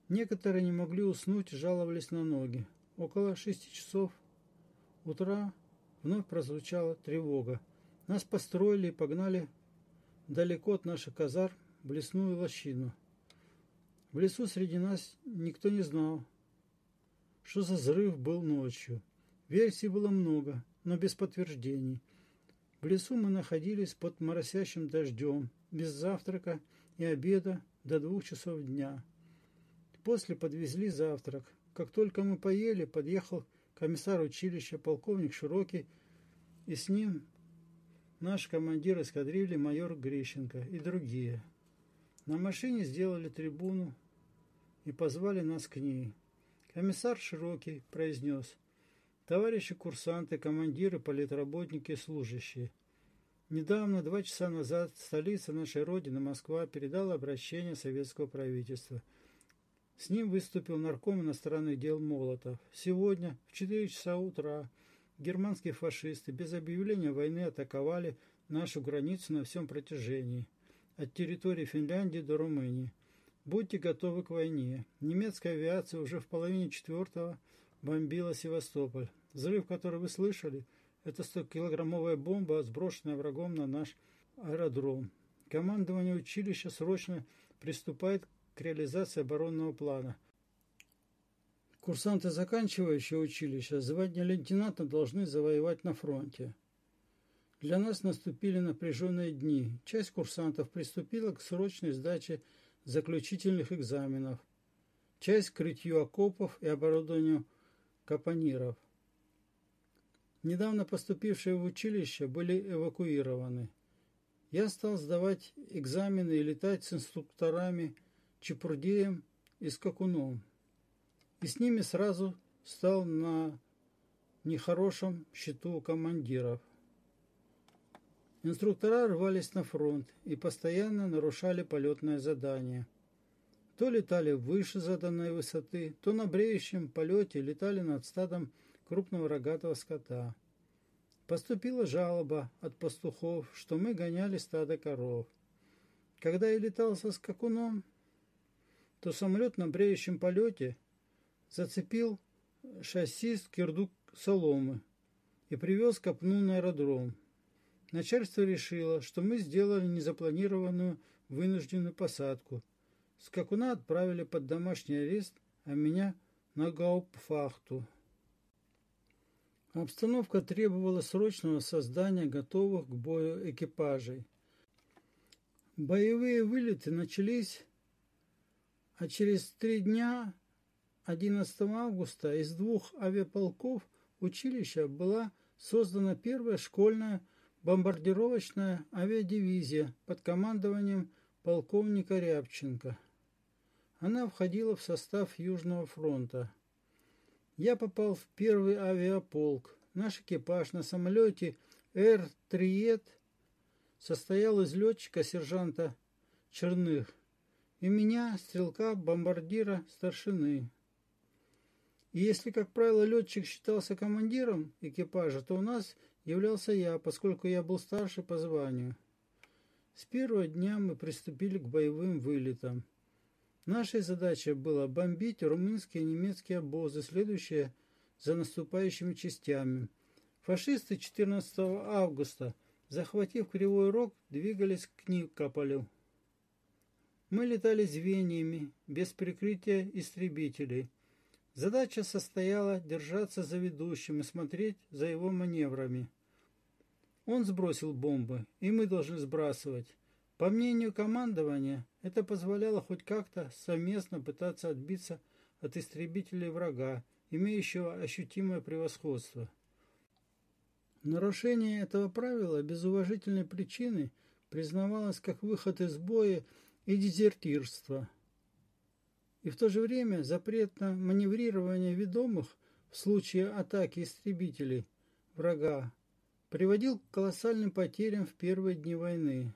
Некоторые не могли уснуть жаловались на ноги. Около шести часов утра вновь прозвучала тревога. Нас построили и погнали далеко от наших казар в лесную лощину. В лесу среди нас никто не знал, что за взрыв был ночью. Версий было много, но без подтверждений. В лесу мы находились под моросящим дождем, без завтрака и обеда до двух часов дня. После подвезли завтрак. Как только мы поели, подъехал комиссар училища, полковник Широкий, и с ним наш командир эскадрильи майор Грищенко и другие. На машине сделали трибуну и позвали нас к ней. Комиссар Широкий произнес, «Товарищи курсанты, командиры, политработники, служащие, недавно, два часа назад, столица нашей Родины, Москва, передала обращение советского правительства – С ним выступил нарком иностранных дел Молотов. Сегодня в 4 часа утра германские фашисты без объявления войны атаковали нашу границу на всем протяжении, от территории Финляндии до Румынии. Будьте готовы к войне. Немецкая авиация уже в половине четвертого бомбила Севастополь. Взрыв, который вы слышали, это 100-килограммовая бомба, сброшенная врагом на наш аэродром. Командование училища срочно приступает к реализации оборонного плана. Курсанты, заканчивающие училище, звание лейтенанта должны завоевать на фронте. Для нас наступили напряженные дни. Часть курсантов приступила к срочной сдаче заключительных экзаменов. Часть к крытью окопов и оборудованию капониров. Недавно поступившие в училище были эвакуированы. Я стал сдавать экзамены и летать с инструкторами Чепурдеем и Скакуном. И с ними сразу стал на нехорошем счету командиров. Инструктора рвались на фронт и постоянно нарушали полетное задание. То летали выше заданной высоты, то на бреющем полете летали над стадом крупного рогатого скота. Поступила жалоба от пастухов, что мы гоняли стадо коров. Когда я летал со скакуном, то самолет на бреющем полете зацепил шасси с кирдук соломы и привез копну на аэродром. Начальство решило, что мы сделали незапланированную вынужденную посадку. Скакуна отправили под домашний арест, а меня на гауптфахту. Обстановка требовала срочного создания готовых к бою экипажей. Боевые вылеты начались, а через три дня, 11 августа, из двух авиаполков училища была создана первая школьная бомбардировочная авиадивизия под командованием полковника Рябченко. Она входила в состав Южного фронта. Я попал в первый авиаполк. Наш экипаж на самолете Эр-Триет состоял из летчика сержанта Черных и меня, стрелка-бомбардира старшины. И если, как правило, летчик считался командиром экипажа, то у нас являлся я, поскольку я был старше по званию. С первого дня мы приступили к боевым вылетам. Нашей задачей было бомбить румынские и немецкие обозы, следующие за наступающими частями. Фашисты 14 августа, захватив Кривой Рог, двигались к Никополю. Мы летали звеньями, без прикрытия истребителей – Задача состояла держаться за ведущим и смотреть за его маневрами. Он сбросил бомбы, и мы должны сбрасывать. По мнению командования, это позволяло хоть как-то совместно пытаться отбиться от истребителей врага, имеющего ощутимое превосходство. Нарушение этого правила без уважительной причины признавалось как выход из боя и дезертирство – и в то же время запрет на маневрирование ведомых в случае атаки истребителей врага приводил к колоссальным потерям в первые дни войны.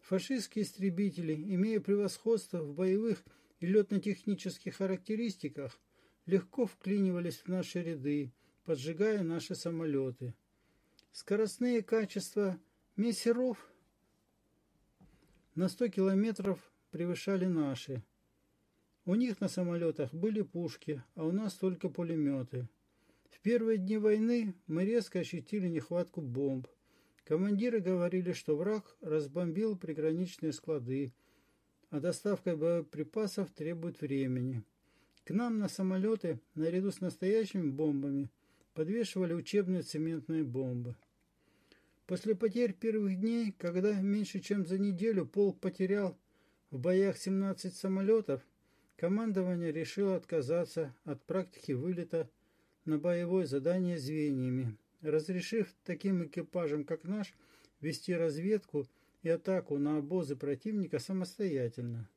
Фашистские истребители, имея превосходство в боевых и летно-технических характеристиках, легко вклинивались в наши ряды, поджигая наши самолеты. Скоростные качества мессеров на 100 километров превышали наши. У них на самолетах были пушки, а у нас только пулеметы. В первые дни войны мы резко ощутили нехватку бомб. Командиры говорили, что враг разбомбил приграничные склады, а доставка боеприпасов требует времени. К нам на самолеты, наряду с настоящими бомбами, подвешивали учебные цементные бомбы. После потерь первых дней, когда меньше чем за неделю полк потерял в боях 17 самолетов командование решило отказаться от практики вылета на боевое задание звеньями, разрешив таким экипажам, как наш, вести разведку и атаку на обозы противника самостоятельно.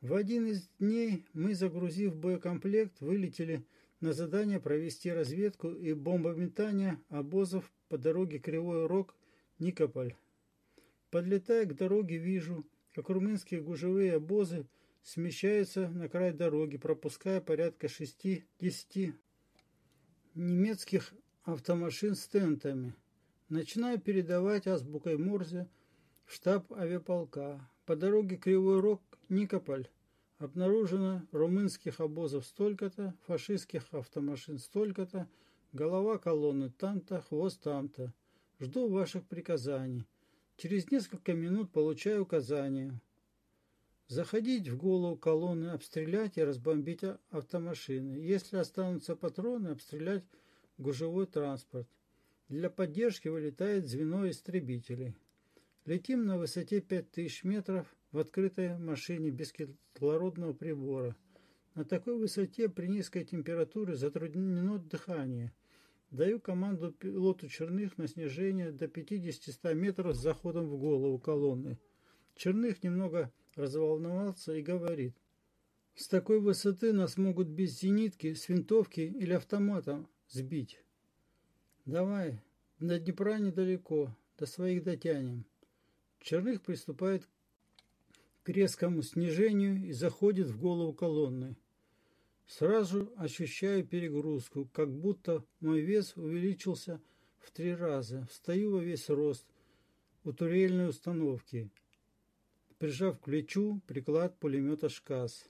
В один из дней мы, загрузив боекомплект, вылетели на задание провести разведку и бомбометание обозов по дороге Кривой Рог, Никополь. Подлетая к дороге, вижу, как румынские гужевые обозы смещаются на край дороги, пропуская порядка 6-10 немецких автомашин с тентами. Начинаю передавать азбукой Морзе в штаб авиаполка. По дороге Кривой Рог, Никополь. Обнаружено румынских обозов столько-то, фашистских автомашин столько-то, голова колонны там-то, хвост там-то. Жду ваших приказаний. Через несколько минут получаю указание. Заходить в голову колонны, обстрелять и разбомбить автомашины. Если останутся патроны, обстрелять гужевой транспорт. Для поддержки вылетает звено истребителей. Летим на высоте 5000 метров в открытой машине без кислородного прибора. На такой высоте при низкой температуре затруднено дыхание. Даю команду пилоту Черных на снижение до 50-100 метров с заходом в голову колонны. Черных немного разволновался и говорит. С такой высоты нас могут без зенитки, с винтовки или автоматом сбить. Давай, до Днепра недалеко, до своих дотянем. Черных приступает к резкому снижению и заходит в голову колонны. Сразу ощущаю перегрузку, как будто мой вес увеличился в три раза. Встаю во весь рост у турельной установки, прижав к плечу приклад пулемета «ШКАС».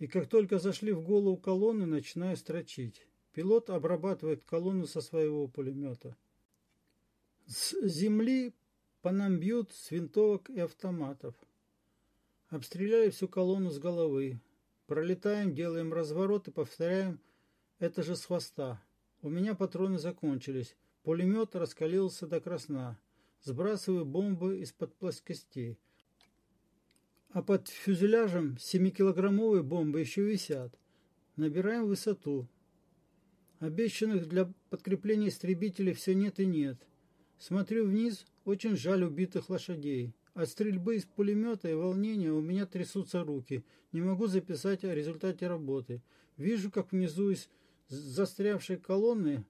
И как только зашли в голову колонны, начинаю строчить. Пилот обрабатывает колонну со своего пулемета. С земли по нам бьют с винтовок и автоматов. Обстреляли всю колонну с головы. Пролетаем, делаем разворот и повторяем это же с хвоста. У меня патроны закончились. Пулемет раскалился до красна. Сбрасываю бомбы из-под плоскостей. А под фюзеляжем 7-килограммовые бомбы еще висят. Набираем высоту. Обещанных для подкрепления истребителей все нет и нет. Смотрю вниз, очень жаль убитых лошадей. От стрельбы из пулемета и волнения у меня трясутся руки. Не могу записать о результате работы. Вижу, как внизу из застрявшей колонны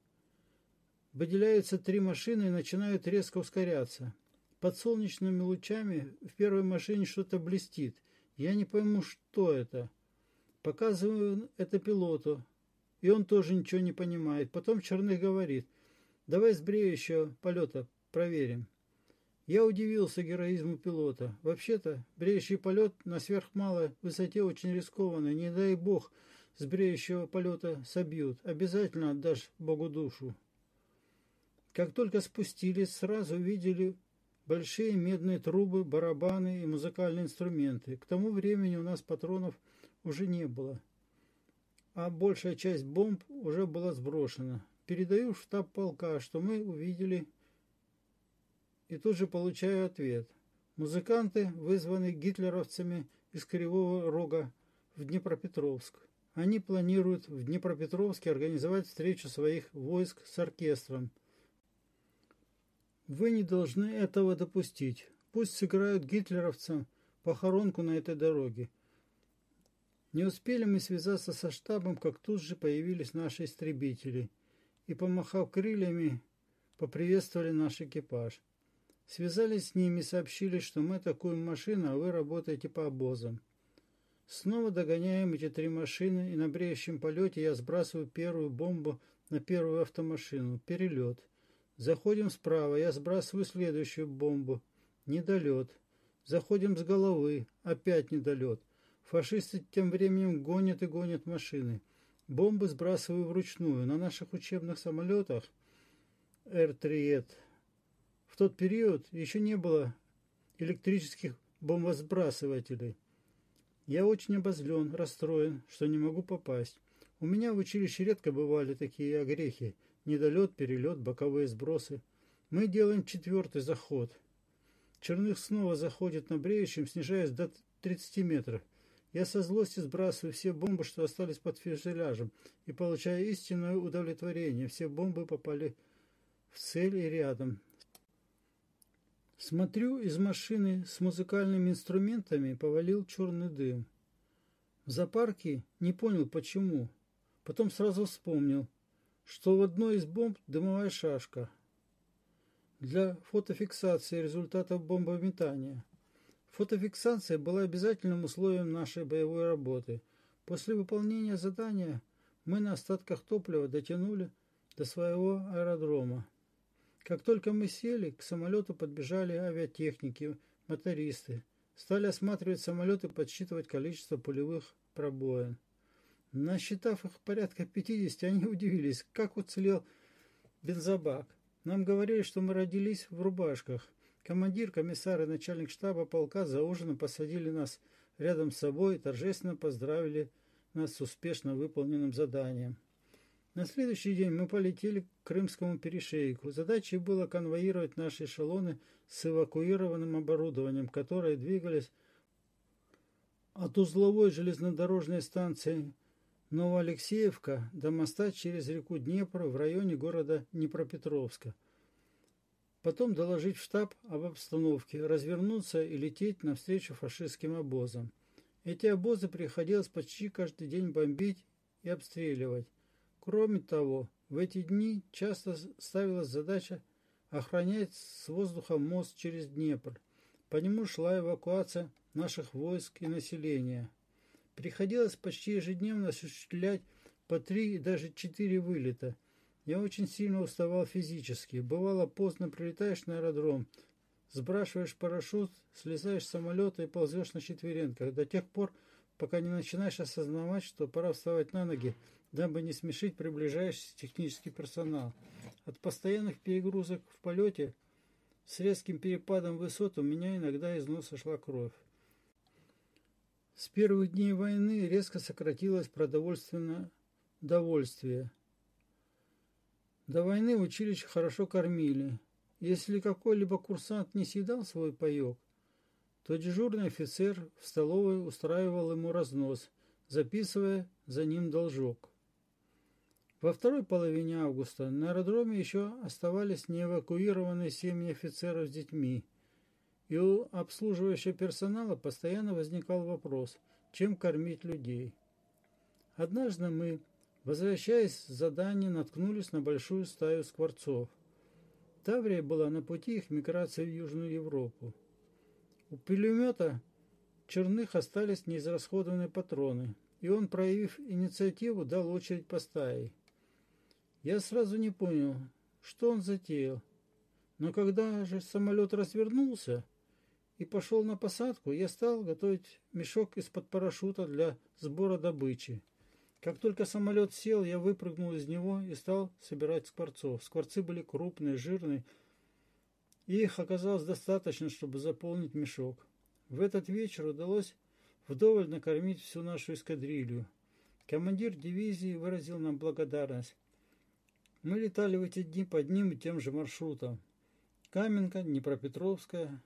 выделяются три машины и начинают резко ускоряться. Под солнечными лучами в первой машине что-то блестит. Я не пойму, что это. Показываю это пилоту. И он тоже ничего не понимает. Потом Черных говорит, давай с бреющего полета проверим. Я удивился героизму пилота. Вообще-то, бреющий полет на сверхмалой высоте очень рискованный. Не дай бог, с бреющего полета собьют. Обязательно отдашь Богу душу. Как только спустились, сразу увидели большие медные трубы, барабаны и музыкальные инструменты. К тому времени у нас патронов уже не было а большая часть бомб уже была сброшена. Передаю в штаб полка, что мы увидели, и тут же получаю ответ. Музыканты вызваны гитлеровцами из Кривого Рога в Днепропетровск. Они планируют в Днепропетровске организовать встречу своих войск с оркестром. Вы не должны этого допустить. Пусть сыграют гитлеровцам похоронку на этой дороге. Не успели мы связаться со штабом, как тут же появились наши истребители и, помахав крыльями, поприветствовали наш экипаж. Связались с ними и сообщили, что мы атакуем машину, а вы работаете по обозам. Снова догоняем эти три машины, и на бреющем полете я сбрасываю первую бомбу на первую автомашину. Перелет. Заходим справа, я сбрасываю следующую бомбу. Недолет. Заходим с головы. Опять недолет. Фашисты тем временем гонят и гонят машины. Бомбы сбрасываю вручную. На наших учебных самолетах Р-3Эт в тот период еще не было электрических бомбосбрасывателей. Я очень обозлен, расстроен, что не могу попасть. У меня в училище редко бывали такие огрехи. Недолет, перелет, боковые сбросы. Мы делаем четвертый заход. Черных снова заходит на бреющем, снижаясь до 30 метров. Я со злости сбрасываю все бомбы, что остались под фюзеляжем, и получаю истинное удовлетворение. Все бомбы попали в цель и рядом. Смотрю, из машины с музыкальными инструментами повалил черный дым. В зоопарке не понял, почему. Потом сразу вспомнил, что в одной из бомб дымовая шашка для фотофиксации результатов бомбометания. Фотофиксация была обязательным условием нашей боевой работы. После выполнения задания мы на остатках топлива дотянули до своего аэродрома. Как только мы сели, к самолету подбежали авиатехники, мотористы. Стали осматривать самолет и подсчитывать количество пулевых пробоин. Насчитав их порядка 50, они удивились, как уцелел бензобак. Нам говорили, что мы родились в рубашках. Командир, комиссар и начальник штаба полка за ужином посадили нас рядом с собой и торжественно поздравили нас с успешно выполненным заданием. На следующий день мы полетели к Крымскому перешейку. Задачей было конвоировать наши эшелоны с эвакуированным оборудованием, которые двигались от узловой железнодорожной станции Новоалексеевка до моста через реку Днепр в районе города Днепропетровска. Потом доложить в штаб об обстановке, развернуться и лететь навстречу фашистским обозам. Эти обозы приходилось почти каждый день бомбить и обстреливать. Кроме того, в эти дни часто ставилась задача охранять с воздуха мост через Днепр. По нему шла эвакуация наших войск и населения. Приходилось почти ежедневно осуществлять по три даже четыре вылета. Я очень сильно уставал физически. Бывало, поздно прилетаешь на аэродром, сбрасываешь парашют, слезаешь с самолета и ползешь на четвереньках до тех пор, пока не начинаешь осознавать, что пора вставать на ноги дабы не смешить приближающийся технический персонал. От постоянных перегрузок в полете с резким перепадом высот у меня иногда из носа шла кровь. С первых дней войны резко сократилось продовольственное довольствие. До войны училище хорошо кормили. Если какой-либо курсант не съедал свой паек, то дежурный офицер в столовой устраивал ему разнос, записывая за ним должок. Во второй половине августа на аэродроме еще оставались неэвакуированные семьи офицеров с детьми, и у обслуживающего персонала постоянно возникал вопрос, чем кормить людей. Однажды мы, возвращаясь с задания, наткнулись на большую стаю скворцов. Таврия была на пути их миграции в Южную Европу. У пулемета черных остались неизрасходованные патроны, и он, проявив инициативу, дал очередь по стае. Я сразу не понял, что он затеял. Но когда же самолет развернулся и пошел на посадку, я стал готовить мешок из-под парашюта для сбора добычи. Как только самолет сел, я выпрыгнул из него и стал собирать скворцов. Скворцы были крупные, жирные, и их оказалось достаточно, чтобы заполнить мешок. В этот вечер удалось вдоволь накормить всю нашу эскадрилью. Командир дивизии выразил нам благодарность. Мы летали в эти дни по одним и тем же маршрутам. Каменка, Днепропетровская,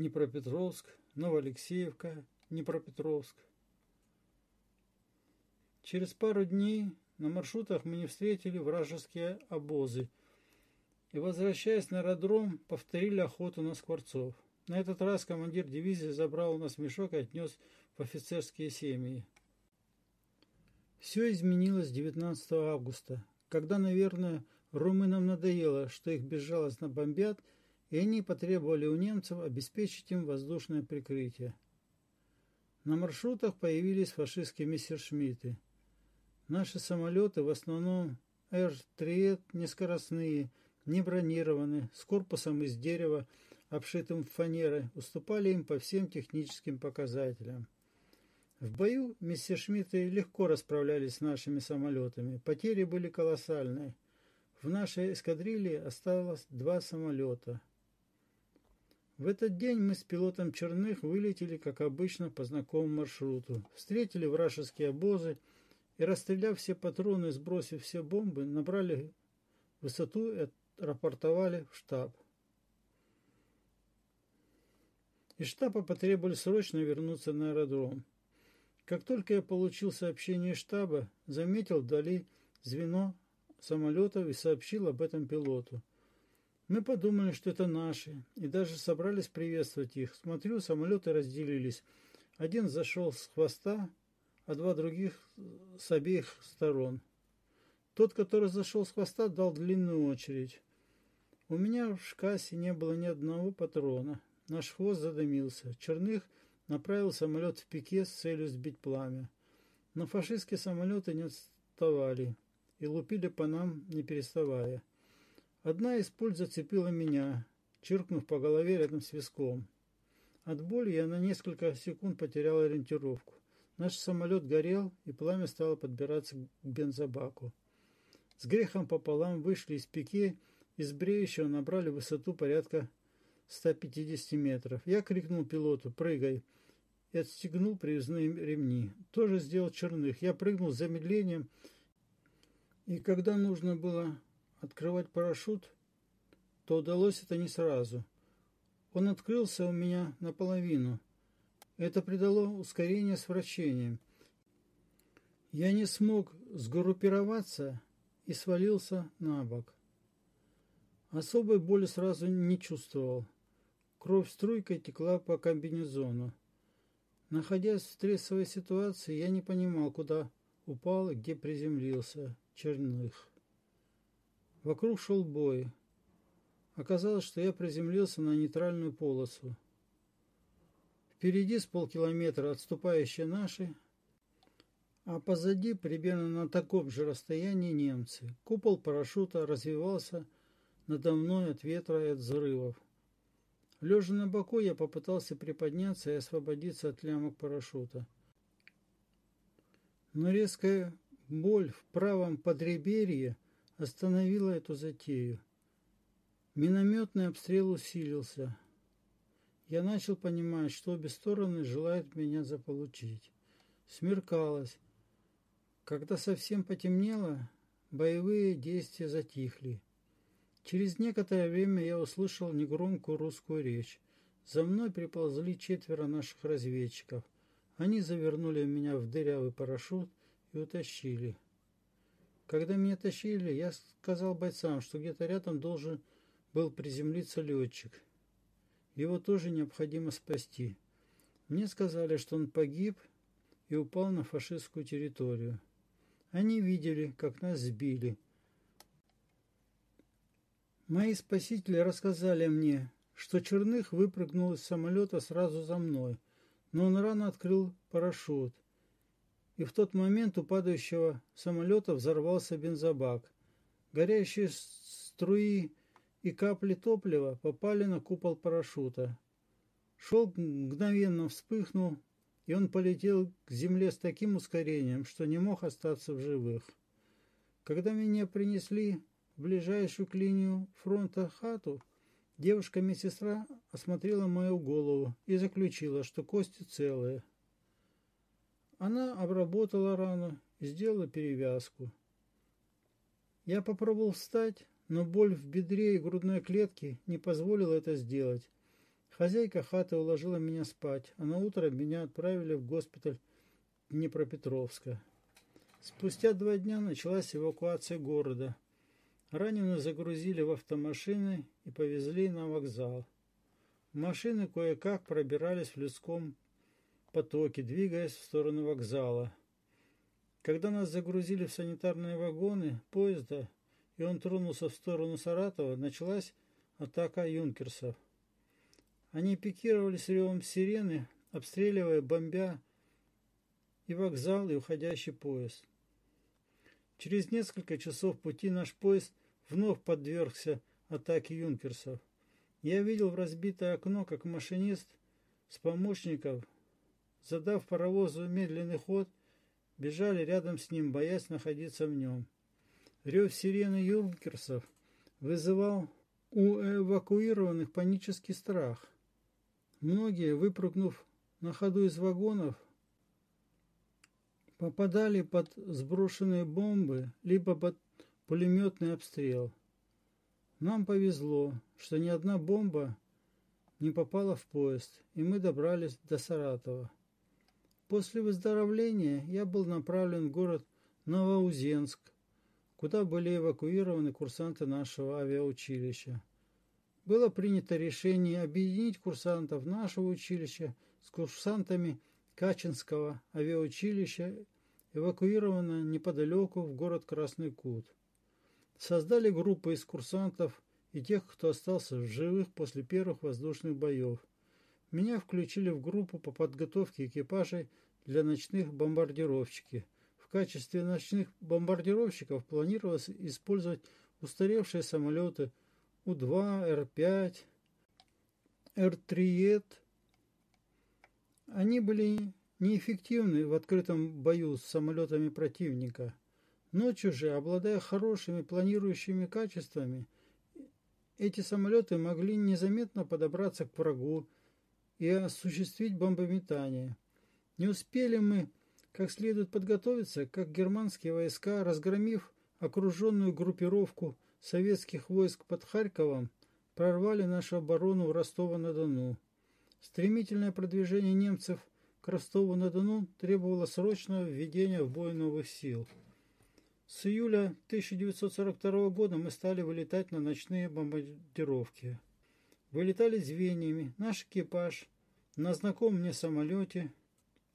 Днепропетровск, Новоалексеевка, Днепропетровск. Через пару дней на маршрутах мы не встретили вражеские обозы и, возвращаясь на аэродром, повторили охоту на скворцов. На этот раз командир дивизии забрал у нас мешок и отнес в офицерские семьи. Все изменилось 19 августа когда, наверное, румынам надоело, что их безжалостно бомбят, и они потребовали у немцев обеспечить им воздушное прикрытие. На маршрутах появились фашистские мессершмитты. Наши самолеты, в основном Р-3 нескоростные, не бронированные, с корпусом из дерева, обшитым фанерой, уступали им по всем техническим показателям. В бою мессершмитты легко расправлялись с нашими самолетами. Потери были колоссальные. В нашей эскадрилье осталось два самолета. В этот день мы с пилотом Черных вылетели, как обычно, по знакомому маршруту. Встретили вражеские обозы и, расстреляв все патроны и сбросив все бомбы, набрали высоту и рапортовали в штаб. Из штаба потребовали срочно вернуться на аэродром. Как только я получил сообщение штаба, заметил вдали звено самолетов и сообщил об этом пилоту. Мы подумали, что это наши, и даже собрались приветствовать их. Смотрю, самолеты разделились. Один зашел с хвоста, а два других с обеих сторон. Тот, который зашел с хвоста, дал длинную очередь. У меня в шкасе не было ни одного патрона. наш хвост задымился. Черных направил самолет в пике с целью сбить пламя. Но фашистские самолеты не отставали и лупили по нам, не переставая. Одна из пуль зацепила меня, чиркнув по голове рядом с виском. От боли я на несколько секунд потерял ориентировку. Наш самолет горел, и пламя стало подбираться к бензобаку. С грехом пополам вышли из пике, из бреющего набрали высоту порядка 150 метров. Я крикнул пилоту «Прыгай!» и отстегнул привязные ремни. Тоже сделал черных. Я прыгнул с замедлением, и когда нужно было открывать парашют, то удалось это не сразу. Он открылся у меня наполовину. Это придало ускорение с вращением. Я не смог сгруппироваться и свалился на бок. Особой боли сразу не чувствовал. Кровь струйкой текла по комбинезону. Находясь в стрессовой ситуации, я не понимал, куда упал и где приземлился. Черных. Вокруг шел бой. Оказалось, что я приземлился на нейтральную полосу. Впереди с полкилометра отступающие наши, а позади, примерно на таком же расстоянии, немцы. Купол парашюта развивался надо мной от ветра и от взрывов. Лежа на боку, я попытался приподняться и освободиться от лямок парашюта. Но резкая боль в правом подреберье остановила эту затею. Минометный обстрел усилился. Я начал понимать, что обе стороны желают меня заполучить. Смеркалось. Когда совсем потемнело, боевые действия затихли. Через некоторое время я услышал негромкую русскую речь. За мной приползли четверо наших разведчиков. Они завернули меня в дырявый парашют и утащили. Когда меня тащили, я сказал бойцам, что где-то рядом должен был приземлиться летчик. Его тоже необходимо спасти. Мне сказали, что он погиб и упал на фашистскую территорию. Они видели, как нас сбили – Мои спасители рассказали мне, что Черных выпрыгнул из самолета сразу за мной, но он рано открыл парашют. И в тот момент у падающего самолета взорвался бензобак. Горящие струи и капли топлива попали на купол парашюта. Шелк мгновенно вспыхнул, и он полетел к земле с таким ускорением, что не мог остаться в живых. Когда меня принесли ближайшую к линию фронта хату, девушка-медсестра осмотрела мою голову и заключила, что кости целые. Она обработала рану и сделала перевязку. Я попробовал встать, но боль в бедре и грудной клетке не позволила это сделать. Хозяйка хаты уложила меня спать, а на утро меня отправили в госпиталь Днепропетровска. Спустя два дня началась эвакуация города – Раненых загрузили в автомашины и повезли на вокзал. Машины кое-как пробирались в людском потоке, двигаясь в сторону вокзала. Когда нас загрузили в санитарные вагоны поезда, и он тронулся в сторону Саратова, началась атака юнкерсов. Они пикировали с ревом сирены, обстреливая, бомбя и вокзал, и уходящий поезд. Через несколько часов пути наш поезд вновь подвергся атаке юнкерсов. Я видел в разбитое окно, как машинист с помощников, задав паровозу медленный ход, бежали рядом с ним, боясь находиться в нем. Рев сирены юнкерсов вызывал у эвакуированных панический страх. Многие, выпрыгнув на ходу из вагонов, попадали под сброшенные бомбы, либо под пулеметный обстрел. Нам повезло, что ни одна бомба не попала в поезд, и мы добрались до Саратова. После выздоровления я был направлен в город Новоузенск, куда были эвакуированы курсанты нашего авиаучилища. Было принято решение объединить курсантов нашего училища с курсантами Качинского авиаучилища, эвакуировано неподалеку в город Красный Кут. Создали группы из курсантов и тех, кто остался в живых после первых воздушных боев. Меня включили в группу по подготовке экипажей для ночных бомбардировщики. В качестве ночных бомбардировщиков планировалось использовать устаревшие самолеты У-2, Р-5, Р-3Ет. Они были неэффективны в открытом бою с самолетами противника. Ночью же, обладая хорошими планирующими качествами, эти самолеты могли незаметно подобраться к врагу и осуществить бомбометание. Не успели мы как следует подготовиться, как германские войска, разгромив окруженную группировку советских войск под Харьковом, прорвали нашу оборону в Ростова-на-Дону. Стремительное продвижение немцев к Ростову-на-Дону требовало срочного введения в бой новых сил. С июля 1942 года мы стали вылетать на ночные бомбардировки. Вылетали звеньями. Наш экипаж на знакомом мне самолете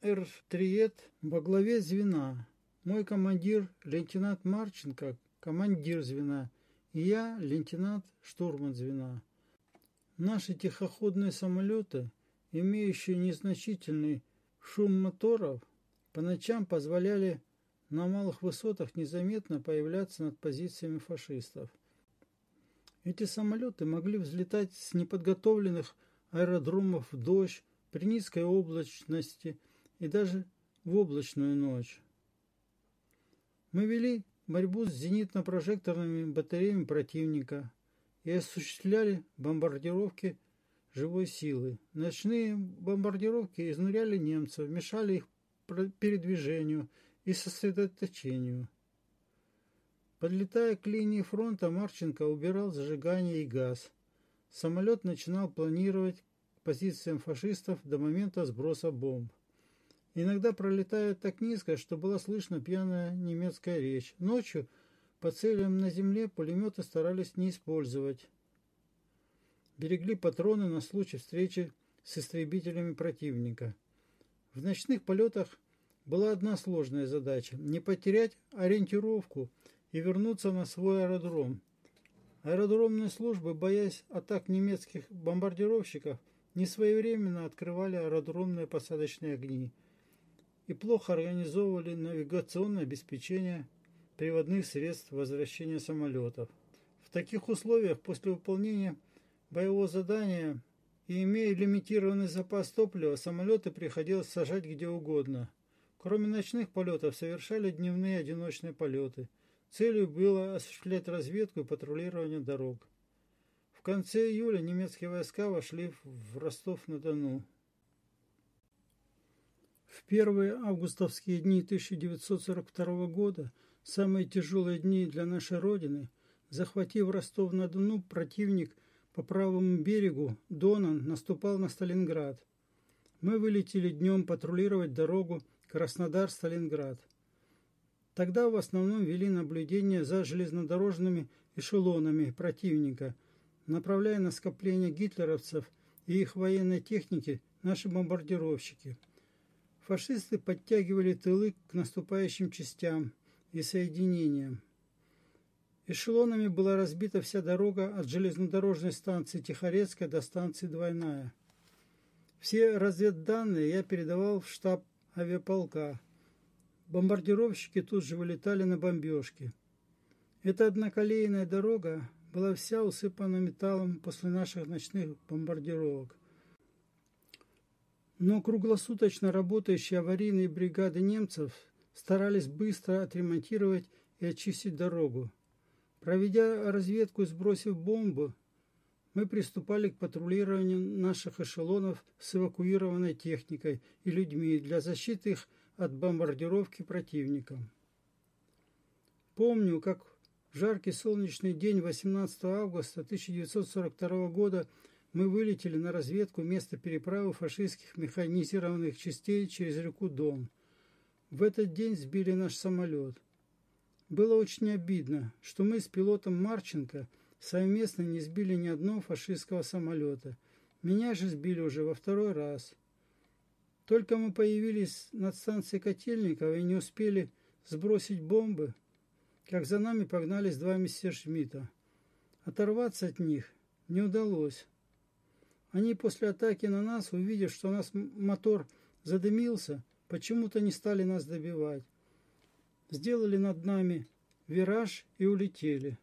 Р-3 во главе звена. Мой командир, лейтенант Марченко, командир звена, и я, лейтенант, штурман звена. Наши тихоходные самолеты, имеющие незначительный шум моторов, по ночам позволяли на малых высотах незаметно появляться над позициями фашистов. Эти самолеты могли взлетать с неподготовленных аэродромов в дождь, при низкой облачности и даже в облачную ночь. Мы вели борьбу с зенитно-прожекторными батареями противника и осуществляли бомбардировки живой силы. Ночные бомбардировки изнуряли немцев, мешали их передвижению – и сосредоточению. Подлетая к линии фронта, Марченко убирал зажигание и газ. Самолет начинал планировать к позициям фашистов до момента сброса бомб. Иногда пролетают так низко, что была слышна пьяная немецкая речь. Ночью по целям на земле пулеметы старались не использовать. Берегли патроны на случай встречи с истребителями противника. В ночных полетах была одна сложная задача – не потерять ориентировку и вернуться на свой аэродром. Аэродромные службы, боясь атак немецких бомбардировщиков, несвоевременно открывали аэродромные посадочные огни и плохо организовывали навигационное обеспечение приводных средств возвращения самолетов. В таких условиях после выполнения боевого задания и имея лимитированный запас топлива, самолеты приходилось сажать где угодно – Кроме ночных полетов совершали дневные одиночные полеты. Целью было осуществлять разведку и патрулирование дорог. В конце июля немецкие войска вошли в Ростов-на-Дону. В первые августовские дни 1942 года, самые тяжелые дни для нашей Родины, захватив Ростов-на-Дону, противник по правому берегу Дона наступал на Сталинград. Мы вылетели днем патрулировать дорогу Краснодар-Сталинград. Тогда в основном вели наблюдение за железнодорожными эшелонами противника, направляя на скопление гитлеровцев и их военной техники наши бомбардировщики. Фашисты подтягивали тылы к наступающим частям и соединениям. Эшелонами была разбита вся дорога от железнодорожной станции Тихорецкая до станции Двойная. Все разведданные я передавал в штаб авиаполка. Бомбардировщики тут же вылетали на бомбежки. Эта одноколейная дорога была вся усыпана металлом после наших ночных бомбардировок. Но круглосуточно работающие аварийные бригады немцев старались быстро отремонтировать и очистить дорогу. Проведя разведку и сбросив бомбу, мы приступали к патрулированию наших эшелонов с эвакуированной техникой и людьми для защиты их от бомбардировки противником. Помню, как жаркий солнечный день 18 августа 1942 года мы вылетели на разведку места переправы фашистских механизированных частей через реку Дон. В этот день сбили наш самолет. Было очень обидно, что мы с пилотом Марченко – совместно не сбили ни одного фашистского самолета. Меня же сбили уже во второй раз. Только мы появились над станцией Котельникова и не успели сбросить бомбы, как за нами погнались два мессершмитта. Оторваться от них не удалось. Они после атаки на нас, увидев, что у нас мотор задымился, почему-то не стали нас добивать. Сделали над нами вираж и улетели.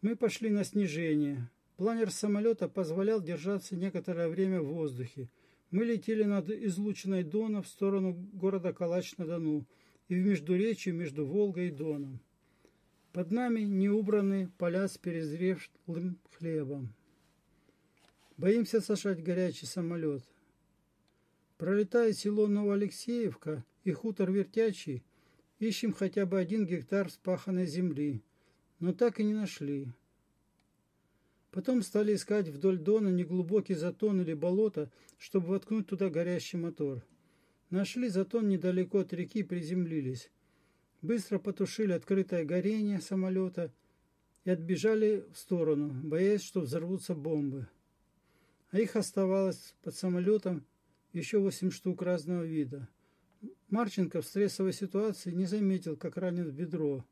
Мы пошли на снижение. Планер самолета позволял держаться некоторое время в воздухе. Мы летели над излученной Дона в сторону города Калач-на-Дону и в междуречии между Волгой и Доном. Под нами неубранные поля с перезревшим хлебом. Боимся сажать горячий самолет. Пролетая село Новоалексеевка и хутор Вертячий, ищем хотя бы один гектар спаханной земли, но так и не нашли. Потом стали искать вдоль Дона неглубокий затон или болото, чтобы воткнуть туда горящий мотор. Нашли затон недалеко от реки и приземлились. Быстро потушили открытое горение самолета и отбежали в сторону, боясь, что взорвутся бомбы а их оставалось под самолетом еще восемь штук разного вида. Марченко в стрессовой ситуации не заметил, как ранен в бедро.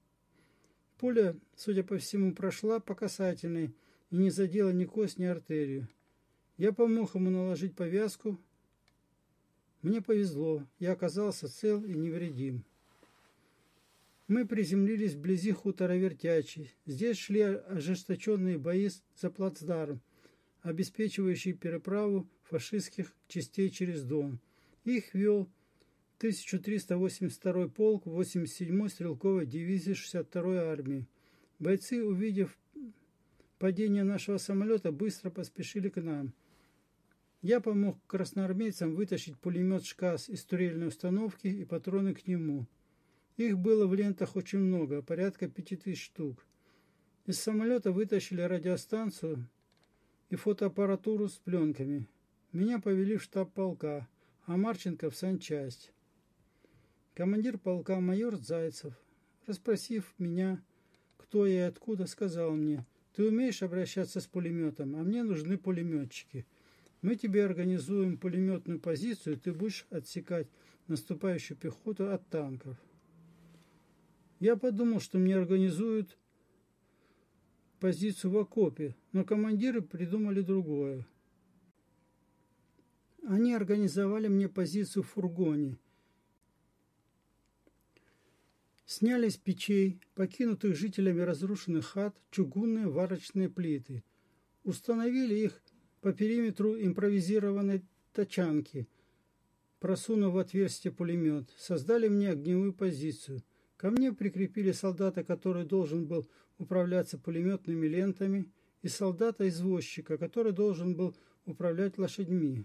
Пуля, судя по всему, прошла по касательной и не задела ни кость, ни артерию. Я помог ему наложить повязку. Мне повезло, я оказался цел и невредим. Мы приземлились вблизи хутора Вертячий. Здесь шли ожесточенные бои за плацдарм, обеспечивающий переправу фашистских частей через Дон. Их вел 1382 полк 87-й стрелковой дивизии 62-й армии. Бойцы, увидев падение нашего самолета, быстро поспешили к нам. Я помог красноармейцам вытащить пулемет «ШКАС» из турельной установки и патроны к нему. Их было в лентах очень много, порядка пяти тысяч штук. Из самолета вытащили радиостанцию и фотоаппаратуру с пленками. Меня повели в штаб полка, а Марченко в санчасть. Командир полка майор Зайцев, расспросив меня, кто я и откуда, сказал мне, ты умеешь обращаться с пулеметом, а мне нужны пулеметчики. Мы тебе организуем пулеметную позицию, ты будешь отсекать наступающую пехоту от танков. Я подумал, что мне организуют позицию в окопе, но командиры придумали другое. Они организовали мне позицию в фургоне. Сняли с печей, покинутых жителями разрушенных хат, чугунные варочные плиты. Установили их по периметру импровизированной тачанки, просунув в отверстие пулемет. Создали мне огневую позицию. Ко мне прикрепили солдата, который должен был управляться пулеметными лентами, и солдата-извозчика, который должен был управлять лошадьми.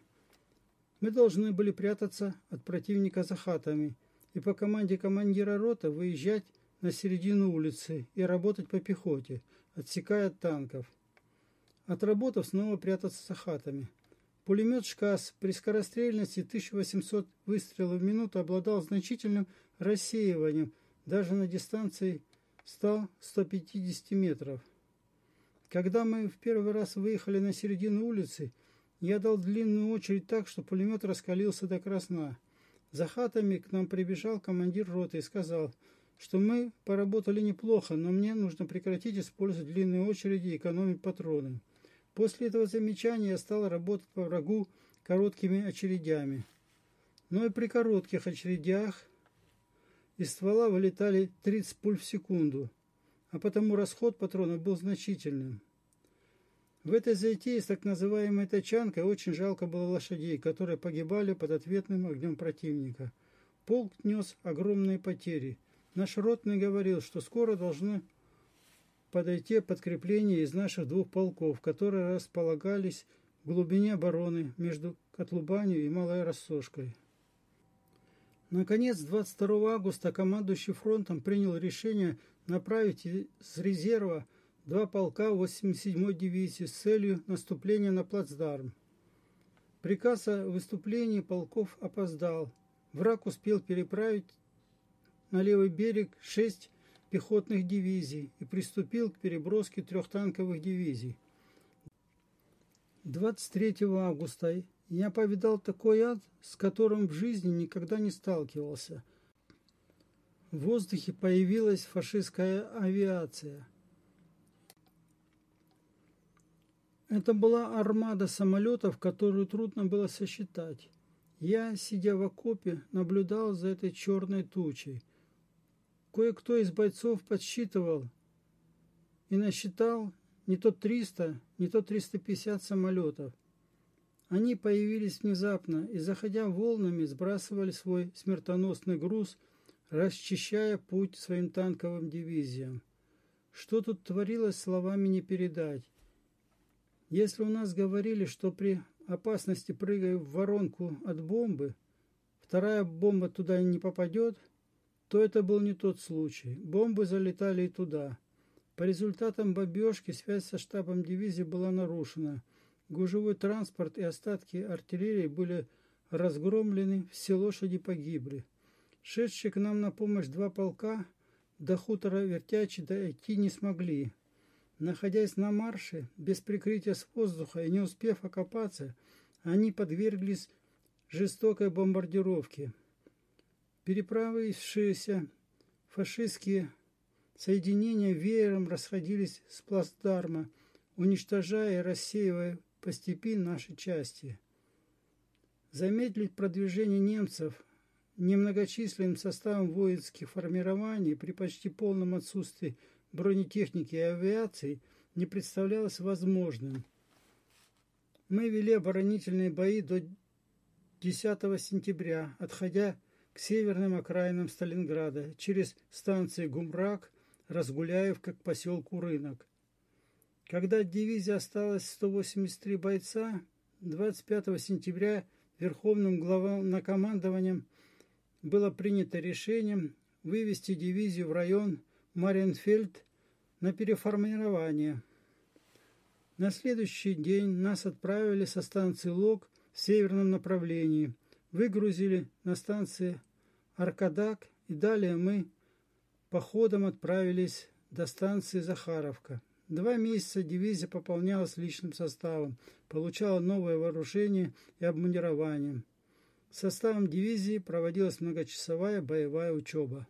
Мы должны были прятаться от противника за хатами и по команде командира рота выезжать на середину улицы и работать по пехоте, отсекая от танков. Отработав, снова прятаться за хатами. Пулемет «ШКАС» при скорострельности 1800 выстрелов в минуту обладал значительным рассеиванием даже на дистанции 100-150 метров. Когда мы в первый раз выехали на середину улицы, я дал длинную очередь так, что пулемет раскалился до красна. За хатами к нам прибежал командир роты и сказал, что мы поработали неплохо, но мне нужно прекратить использовать длинные очереди и экономить патроны. После этого замечания я стал работать по врагу короткими очередями. Но и при коротких очередях из ствола вылетали 30 пуль в секунду, а потому расход патронов был значительным. В этой затее с так называемой тачанкой очень жалко было лошадей, которые погибали под ответным огнем противника. Полк нес огромные потери. Наш ротный говорил, что скоро должны подойти подкрепления из наших двух полков, которые располагались в глубине обороны между Котлубанью и Малой Рассошкой. Наконец, 22 августа командующий фронтом принял решение направить с резерва два полка 87-й дивизии с целью наступления на плацдарм. Приказ о выступлении полков опоздал. Враг успел переправить на левый берег шесть пехотных дивизий и приступил к переброске трех танковых дивизий. 23 августа я повидал такой ад, с которым в жизни никогда не сталкивался. В воздухе появилась фашистская авиация. Это была армада самолетов, которую трудно было сосчитать. Я, сидя в окопе, наблюдал за этой черной тучей. Кое-кто из бойцов подсчитывал и насчитал не то 300, не то 350 самолетов. Они появились внезапно и, заходя волнами, сбрасывали свой смертоносный груз, расчищая путь своим танковым дивизиям. Что тут творилось, словами не передать. Если у нас говорили, что при опасности прыгая в воронку от бомбы, вторая бомба туда не попадет, то это был не тот случай. Бомбы залетали и туда. По результатам бомбежки связь со штабом дивизии была нарушена. Гужевой транспорт и остатки артиллерии были разгромлены, все лошади погибли. Шедшие к нам на помощь два полка до хутора Вертячи дойти не смогли. Находясь на марше, без прикрытия с воздуха и не успев окопаться, они подверглись жестокой бомбардировке. Переправившиеся фашистские соединения веером расходились с плацдарма, уничтожая и рассеивая по степи наши части. Замедлить продвижение немцев немногочисленным составом воинских формирований при почти полном отсутствии бронетехники и авиации не представлялось возможным. Мы вели оборонительные бои до 10 сентября, отходя к северным окраинам Сталинграда через станции Гумрак, Разгуляевка к поселку Рынок. Когда от дивизии осталось 183 бойца, 25 сентября Верховным главнокомандованием было принято решением вывести дивизию в район Мариенфельд на переформирование. На следующий день нас отправили со станции Лог в северном направлении, выгрузили на станции Аркадак и далее мы походом отправились до станции Захаровка. Два месяца дивизия пополнялась личным составом, получала новое вооружение и обмундирование. Составом дивизии проводилась многочасовая боевая учеба.